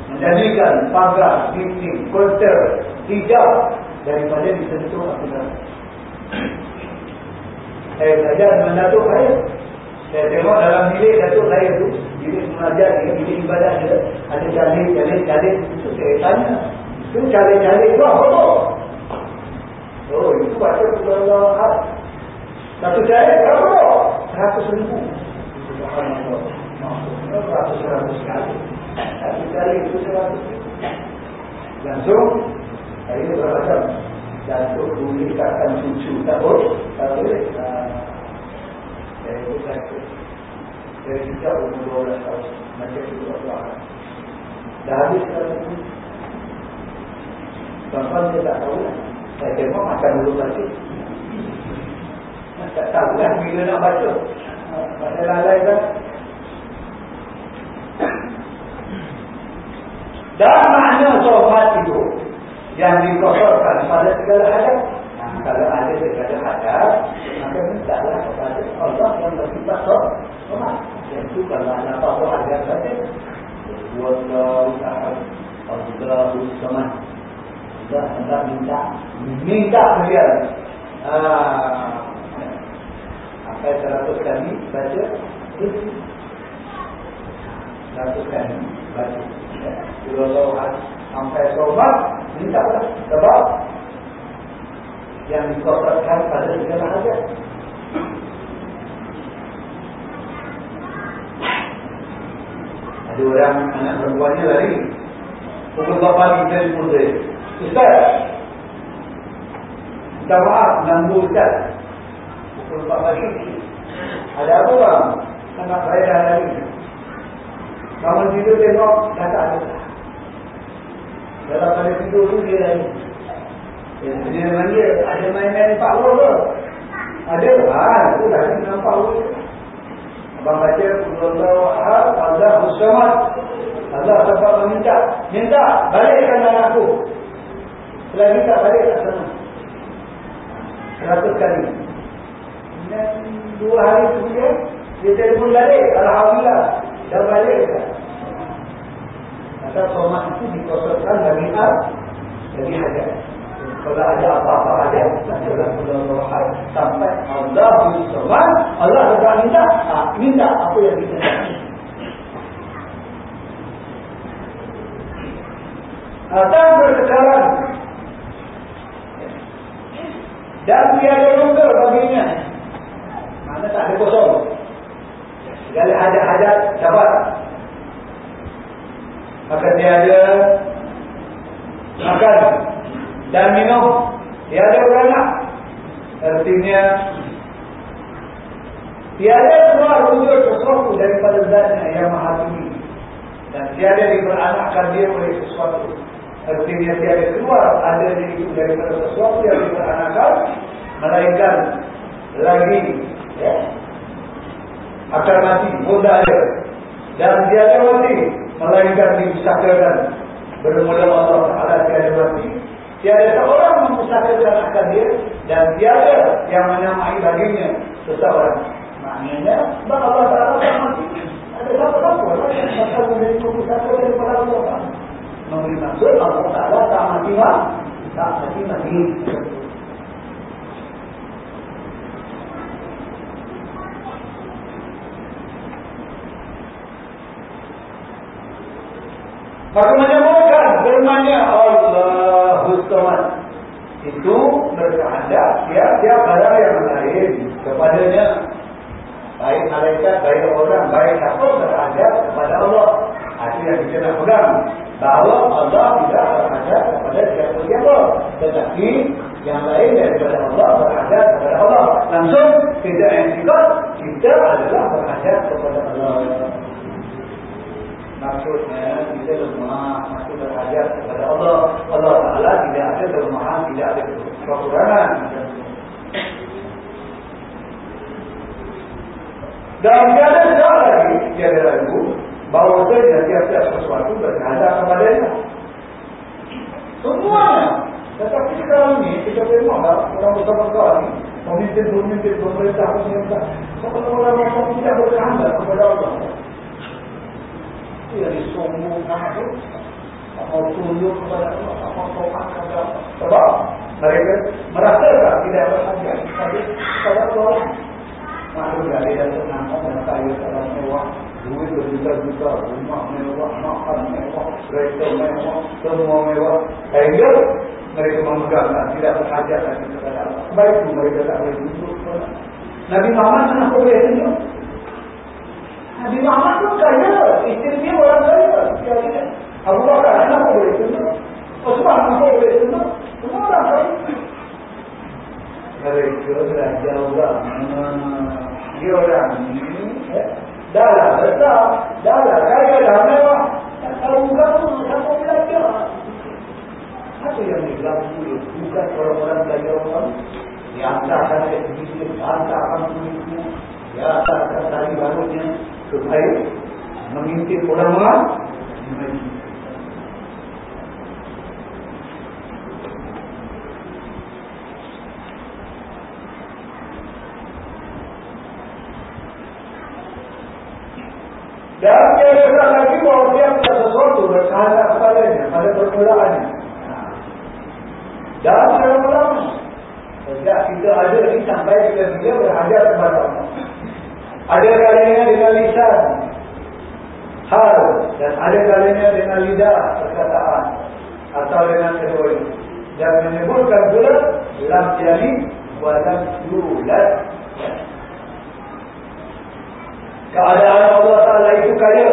Menjadikan pagar, dinding, konter, hijab Daripada disentuh Abdullah Saya belajar dengan Datuk saya. Saya tengok dalam bilik Datuk saya tu Bila mengajar dia, bila ibadah dia, ada jalin, jalin, jalin. Itu saya tanya. Itu jalin-jalin tu apa tu? Oh, itu baca Allah Ahad. Satu jalin berapa tu? Seratus ribu. Subhanallah. Seratus-seratus kali. Satu jalin itu seratus ribu. Langsung, saya beragam. Dan untuk menikahkan cucu. Tak boleh. Tak boleh. Saya beragam. Dari sejak umur 12 tahun Macam itu Allah Dah habis kalau itu Tuan-tuan dia tak tahu lah Saya tengok makan dulu baca Tak tahu lah bila nak baca Pada lalai kan Dan makna sobat itu Yang dikosorkan pada segala hadap Kalau ada segala hadap Maka minta lah kepada Allah yang bersifat sobat itu kalau ada apa-apa ada saja. Wallahu ta'ala. Samad. Sudah anda minta minta kalian. Ah. Sampai seratus kali baca seratus kali baca. Kalau sampai sobat minta sebab yang dikotorkan pada segala hajat. Ada orang anak perempuannya lari. Pukul 4 pagi telefon saya Ustaz. Minta maaf Nanggu Ustaz. Pukul 4 pagi? Ada apa bang? Anak saya dah lari. Bangun tidur tengok Dah tak ada. Dalam pada tidur tu dia lari. Dia manja Ada main-main power ke Ada. Ah, Itu dah nampak Abang baca Allah Ahad Allah sempat meminta Minta. Balikkan anakku Selagi tak balik tak senang Seratus kali. Dan dua hari kemudian Dia telefon balik. Alhamdulillah Dah balik. Maka somat itu dikosotkan dari ar Dari hajat kalau ada apa-apa ada, orang berdoa sampai Allah bersoman, Allah berdoa minta, ah, minta apa yang kita nak. Atau bersekarang dan tiada luka baginya. Mana tak ada kosong. Segala hajat-hajat dapat. Maka tiada makan dan minum. Tiada beranak artinya tiada keluar wujud sesuatu daripada zatnya yang maha tinggi. Dan tiada diberanakkan dia oleh sesuatu. Artinya tiada keluar adanya itu daripada sesuatu yang diberanakkan melainkan lagi ya, akan mati pun ada dan tiada mati melainkan diusahakan bermula Allah Ta'ala tiada mati Tiada seorang memustahilkan akan dia dan tiada yang menamai baginya seseorang. Maknanya, sebab Allah Taala mati. Ada siapa-siapa lah yang akan menjadi memustahil daripada Allah. Memberi maksud Allah tak mati lah, tak mati mati. Maka menyebutkan firmannya Allahus Samad itu berkehadap tiap-tiap barang yang lain. Kepadanya baik malaikat, baik orang, baik siapa berhadap kepada Allah. Itu yang kita nak pegang. Bahawa Allah tidak berhadap kepada siapa-siapa tetapi yang lain daripada Allah berhadap kepada Allah. Langsung tidak yang kita adalah berhadap kepada Allah maksudnya kita lemah masih berhajat kepada Allah. Allah Ta'ala tidak ada kelemahan tidak ada kekurangan. Dan tiada sekali lagi tiada ragu bahawa saja tiap-tiap sesuatu berhadap kepadanya semuanya. Tetapi sekarang ini kita tengoklah orang besar-besar ni pemimpin-pemimpin pemerintah-pemerintah seolah-olah mereka tidak berhadap kepada Allah itu yang disombongkan itu tak mau tunduk kepada Allah mau tokat kepada sebab mereka merasa tak tidak berhajat kepada Allah maklum dari dan senang dan kaya dalam mewah duit berjuta-juta rumah mewah, makan mewah, kereta mewah, semua mewah. Sehingga mereka memegang dan tidak berhajat lagi kepada Allah. Baik itu mereka tak boleh tunjuk. Nabi Muhammad kenapa boleh tunjuk? Nabi Muhammad pun kaya. Isteri dia orang kaya. Dia Abu Bakar kenapa boleh tunjuk? Osman kenapa boleh tunjuk? Semua orang kaya. Mereka jauh lah. Dia orang ini. Ya. Dah lah besar. Dah lah kaya dah mewah. Tak tahu kamu. Siapa belajar. Apa yang dilaku Bukan orang-orang kaya orang. Diantarkan oleh sedikit. Diantarkan kulitnya. Diantarkan tali balutnya. Supaya mengintip. Mengintip. Dan dia kata lagi bahawa dia punya sesuatu berkata kepadanya pada permulaannya. Dan dalam ulama. Sejak kita ada ni sampai kita dia berhadap kepada Allah. Ada kalanya dengan lisan. Hal. Dan ada kalanya dengan lidah perkataan. Atau dengan kedua. Dan menyebutkan pula dalam jari walam yulat keadaan Allah Ta'ala itu kaya.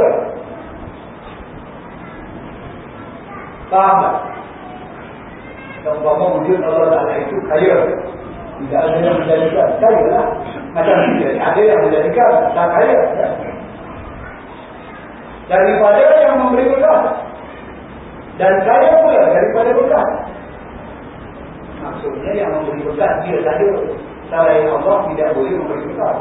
Faham tak? Wujud Allah Ta'ala itu kaya. Tidak ada yang menjadikan. Kaya lah. Macam dia. Ada yang menjadikan. Tak kaya. Ya? Daripada yang memberi bekas. Dan kaya pula daripada bekas. Maksudnya yang memberi bekas dia saja. Selain Allah tidak boleh memberi bekas.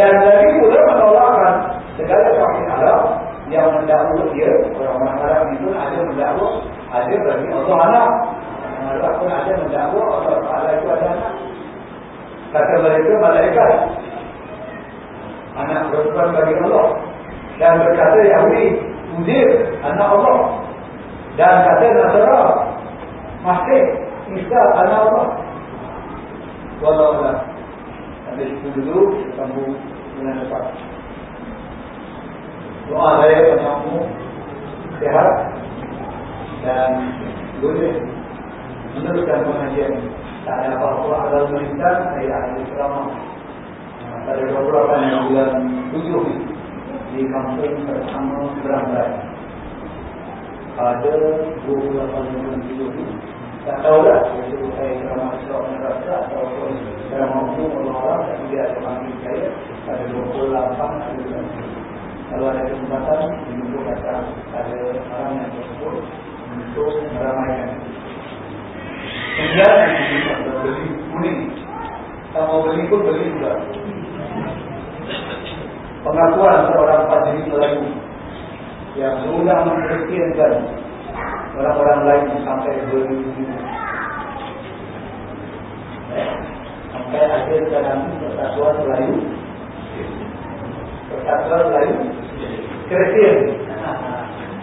Dan lagi pula menolakkan segala kafir Arab yang mendakwa dia, orang-orang Arab itu ada mendakwa, ada bagi Allah anak. Orang Arab pun ada mendakwa Allah Ta'ala itu ada anak. Kata mereka malaikat. Anak perempuan bagi Allah. Dan berkata Yahudi, Udir, anak Allah. Dan kata Nasara, Masih, Isa, anak Allah. Wallahualam. Sampai situ dulu, sambung dengan lepas. Doa saya penyambung sehat dan boleh meneruskan pengajian. Ada apa-apa ada meningkat, saya ada selama pada beberapa bulan tujuh di kampung bersama Berambai. Pada 28 bulan tujuh tak tahu lah Jadi saya selama selama umum Allah-Allah Dan dia ada panggil saya Pada 28 hari bulan Kalau ada kesempatan Untuk kata ada orang yang tersebut Untuk meramaikan Kemudian Kita beli kuning mau beli pun beli juga. Pengakuan seorang Fajri Melayu Yang sudah mengkristiankan orang-orang lain sampai beribu sampai akhir dalam persatuan Melayu. Persatuan Melayu? Kristian.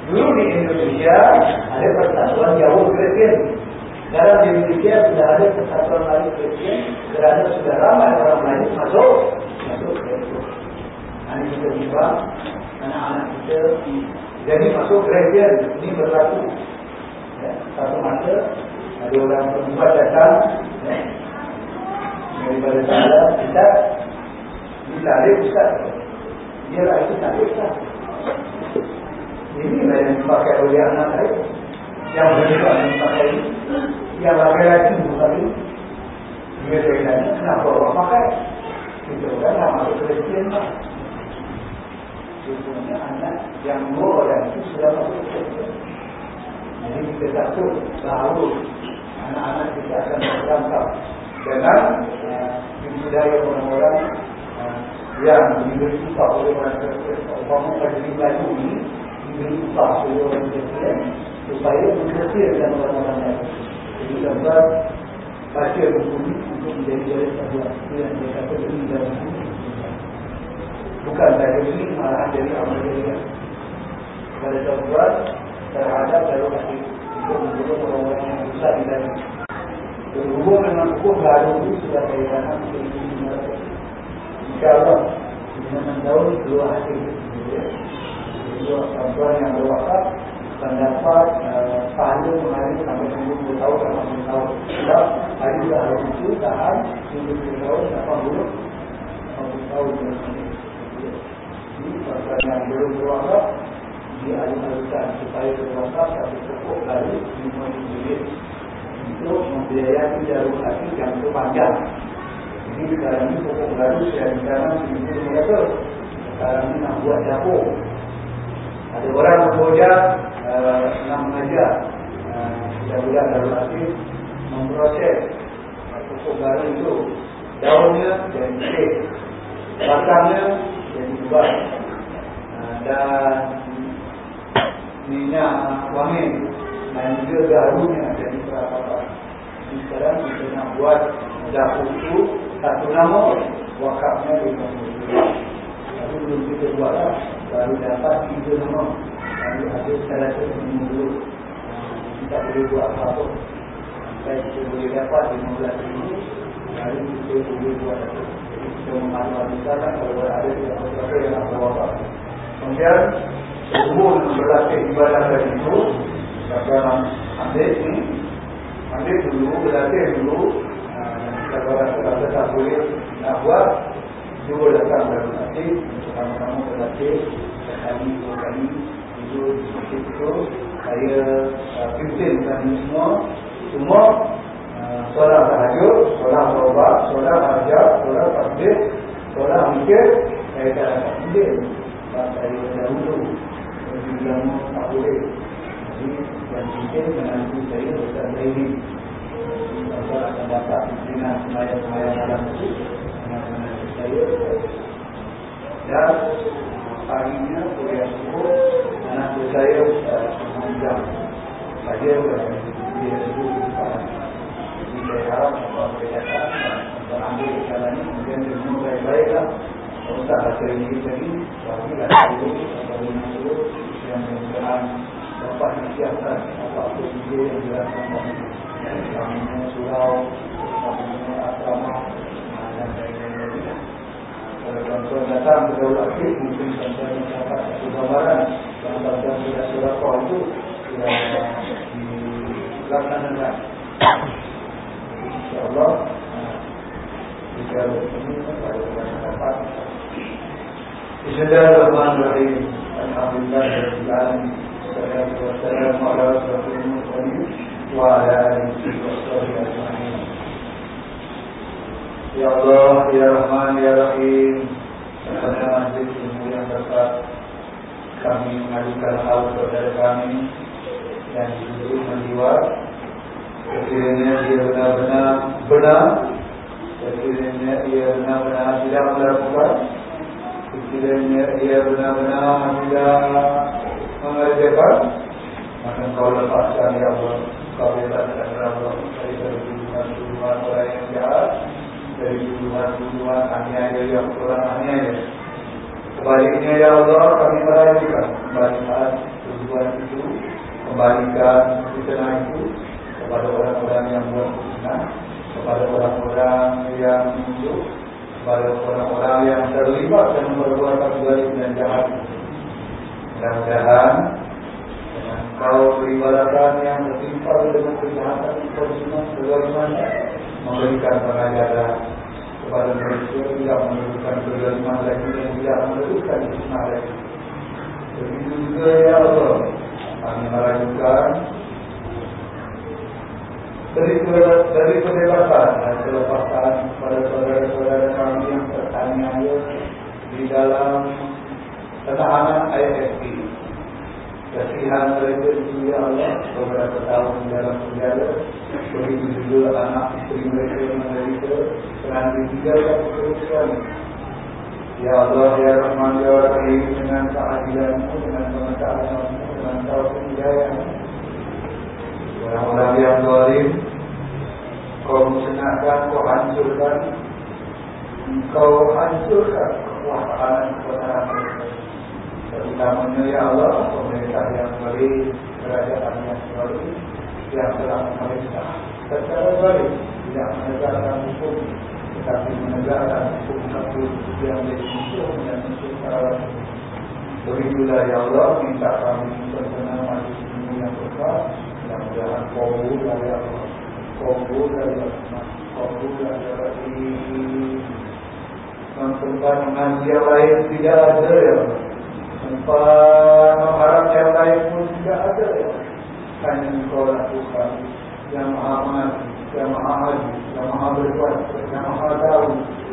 Dulu di Indonesia ada persatuan Yahudi Kristian dalam di Indonesia sudah ada persatuan Melayu Kristian kerana sudah ramai orang Melayu masuk masuk ini kita juga anak-anak kita jadi masuk Kristian ini berlaku. Ya, satu masa ada orang perempuan datang ya, daripada sana kita ditarik Ustaz. Dia lah itu tarik Ustaz ini lah yang dipakai oleh anak saya yang berdua yang dipakai yang laki-laki bukan ini dia tanya kenapa orang pakai? Kita kan nak masuk Kristian lah. Sebenarnya anak yang dua orang itu sudah masuk jadi kita takut bahawa anak-anak kita akan terperangkap dengan budaya uh, orang-orang uh, yang diberi upah oleh orang tersebut. Umpama pada di Melayu ini diberi upah oleh orang tersebut supaya mengkesirkan orang-orang lain. Jadi tuan baca buku ini untuk menjadi jalan sebuah itu yang dia kata ini dalam buku. Bukan dari ini malah dari amal jadinya. Pada tuan terhadap jalur kaki untuk membunuh orang-orang yang besar di dalam berhubung dengan hukum baru itu sudah saya dalam insyaAllah dengan tahun dua hari kedua tuan yang berwakaf akan dapat uh, pahala mengalir sampai 20 tahun atau 50 tahun. Sebab hari dah hari itu tahan 20 tahun 80 tahun ini tuan yang belum berwakaf dia alih-alihkan supaya berwakaf tapi cukup lagi 50 bilik untuk membiayai jalur hati yang berpanjang. Jadi sekarang ini pokok baru saya bicara 1,500 sekarang ni nak buat dapur ada orang bekerja uh, nak mengajar uh, budak dalam hati memproses pokok baru itu daunnya dan cek batangnya jadi ubat uh, dan minyak wangi dan juga garunya jadi apa-apa sekarang kita nak buat dapur itu satu nama wakafnya di tapi belum kita buat lah Baru dapat tiga nama Baru ada rasa ini dulu Kita boleh buat apa-apa. Sampai kita boleh dapat 15 ribu. Baru kita boleh buat apa Jadi kita lah. Kalau ada apa-apa yang nak bawa Kemudian Sebelum berlatih ibadah dari itu Kita ambil ini. Ambil dulu, berlatih dulu. Kalau rasa-rasa tak boleh nak buat Dua datang baru nanti Sama-sama berlatih Sekali, dua kali Itu di itu Saya uh, pimpin kami semua. Semua uh, Soalan tahajud Soalan berobat Soalan hajat Soalan takbir Soalan mikir Saya tak dapat pimpin Sebab saya dahulu Jadi yang tak boleh. Jadi yang pimpin Menantu saya Zaini. Saya akan dapat Dengan semayang-semayang dalam itu saya. Dan parinya kuliah subuh anak saya mengajar saja dia subuh jadi saya harap bahawa saya datang dan ambil sekarang ini kemudian dia semua baik-baiklah tak baca ini tadi bagi lah. Dulu atau lima dulu yang mudah dapat disiapkan apa-apa juga yang dilakukan kami surau kami asrama dan lain-lain kalau datang ke Daul Akhir Mungkin tuan-tuan dapat satu gambaran Yang tuan-tuan sudah surah itu Sudah dilaksanakan InsyaAllah Jika ini pada bulan dapat. Bismillahirrahmanirrahim. Alhamdulillah Sallallahu wasallam ala rasulullah wa ala alihi wa sahbihi Ya Allah, Ya Rahman, Ya Rahim. Pada majlis ilmu yang tepat Kami mengadukan hal saudara kami Yang duduk menjiwa Sekiranya dia benar-benar benar Sekiranya dia benar-benar tidak melakukan Sekiranya dia benar-benar tidak mengerjakan Maka kau lepaskan Ya Allah. Kau bebaskan Ya Allah. Dari tuduhan-tuduhan orang yang jahat dari tuduhan-tuduhan aniaya yang kurang aniaya. Kebaliknya ya Allah kami merayakan kembalikan tuduhan itu, kembalikan fitnah itu kepada orang-orang yang buat fitnah, kepada orang-orang yang menunjuk, kepada orang-orang yang terlibat dalam perbuatan zalim dan jahat. Mudah-mudahan dengan kau peribadatan yang bertimpa dengan kejahatan konsumen kezaliman memberikan pengajaran kepada mereka tidak memberikan kezaliman lagi dan tidak memberikan ismah lagi. Begitu juga ya Allah kami merajukan dari dari kebebasan dan kelepasan pada saudara-saudara kami yang tertaniaya di dalam penahanan ISP kasihan mereka ya Allah beberapa tahun dalam penjara. Begitu juga anak istri mereka yang menderita serang ditinggalkan kerusuhan Ya Allah ya Rahman ya Rahim dengan keadilanmu dengan pengetahuanmu dengan taufik hidayahmu orang-orang yang zalim kau musnahkan kau hancurkan. Kau hancurkan kekuasaan kekuasaan terutamanya ya Allah pemerintah yang baik kerajaan yang baik yang telah memerintah. Secara baik tidak menegakkan hukum tetapi menegakkan hukum satu yang menjadi musuh dan para Begitulah ya Allah minta kami bersama majlis ini yang besar mudah-mudahan kabul dari Allah. Kabul dari Allah kabul dari Allah Tempat mengaji yang lain tidak ada ya Tempat mengharap yang lain pun tidak ada ya Hanya engkau lakukan Yang maha mengaji Yang maha haji Yang maha berkuasa Yang maha tahu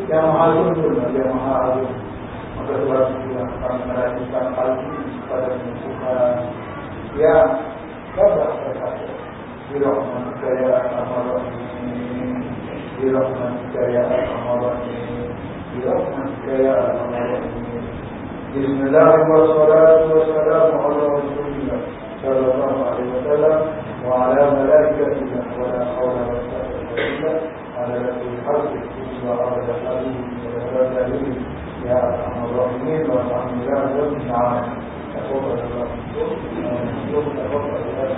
Yang maha tuntun Yang maha agung maka sebab itu akan merajukan hal ini kepada Tuhan yang dapat berkata Dirahman kejayaan amalan ini Dirahman kejayaan amalan ini Dirahman kejayaan بسم الله والصلاة والسلام على رسول الله صلى الله عليه وسلم وعلى ملائكته ولا حول ولا قوة إلا على رسول حقه وعلى آله وصحبه يا أرحم الراحمين. وارحم الله ذنب نعمه تفضل الله تفضل الله.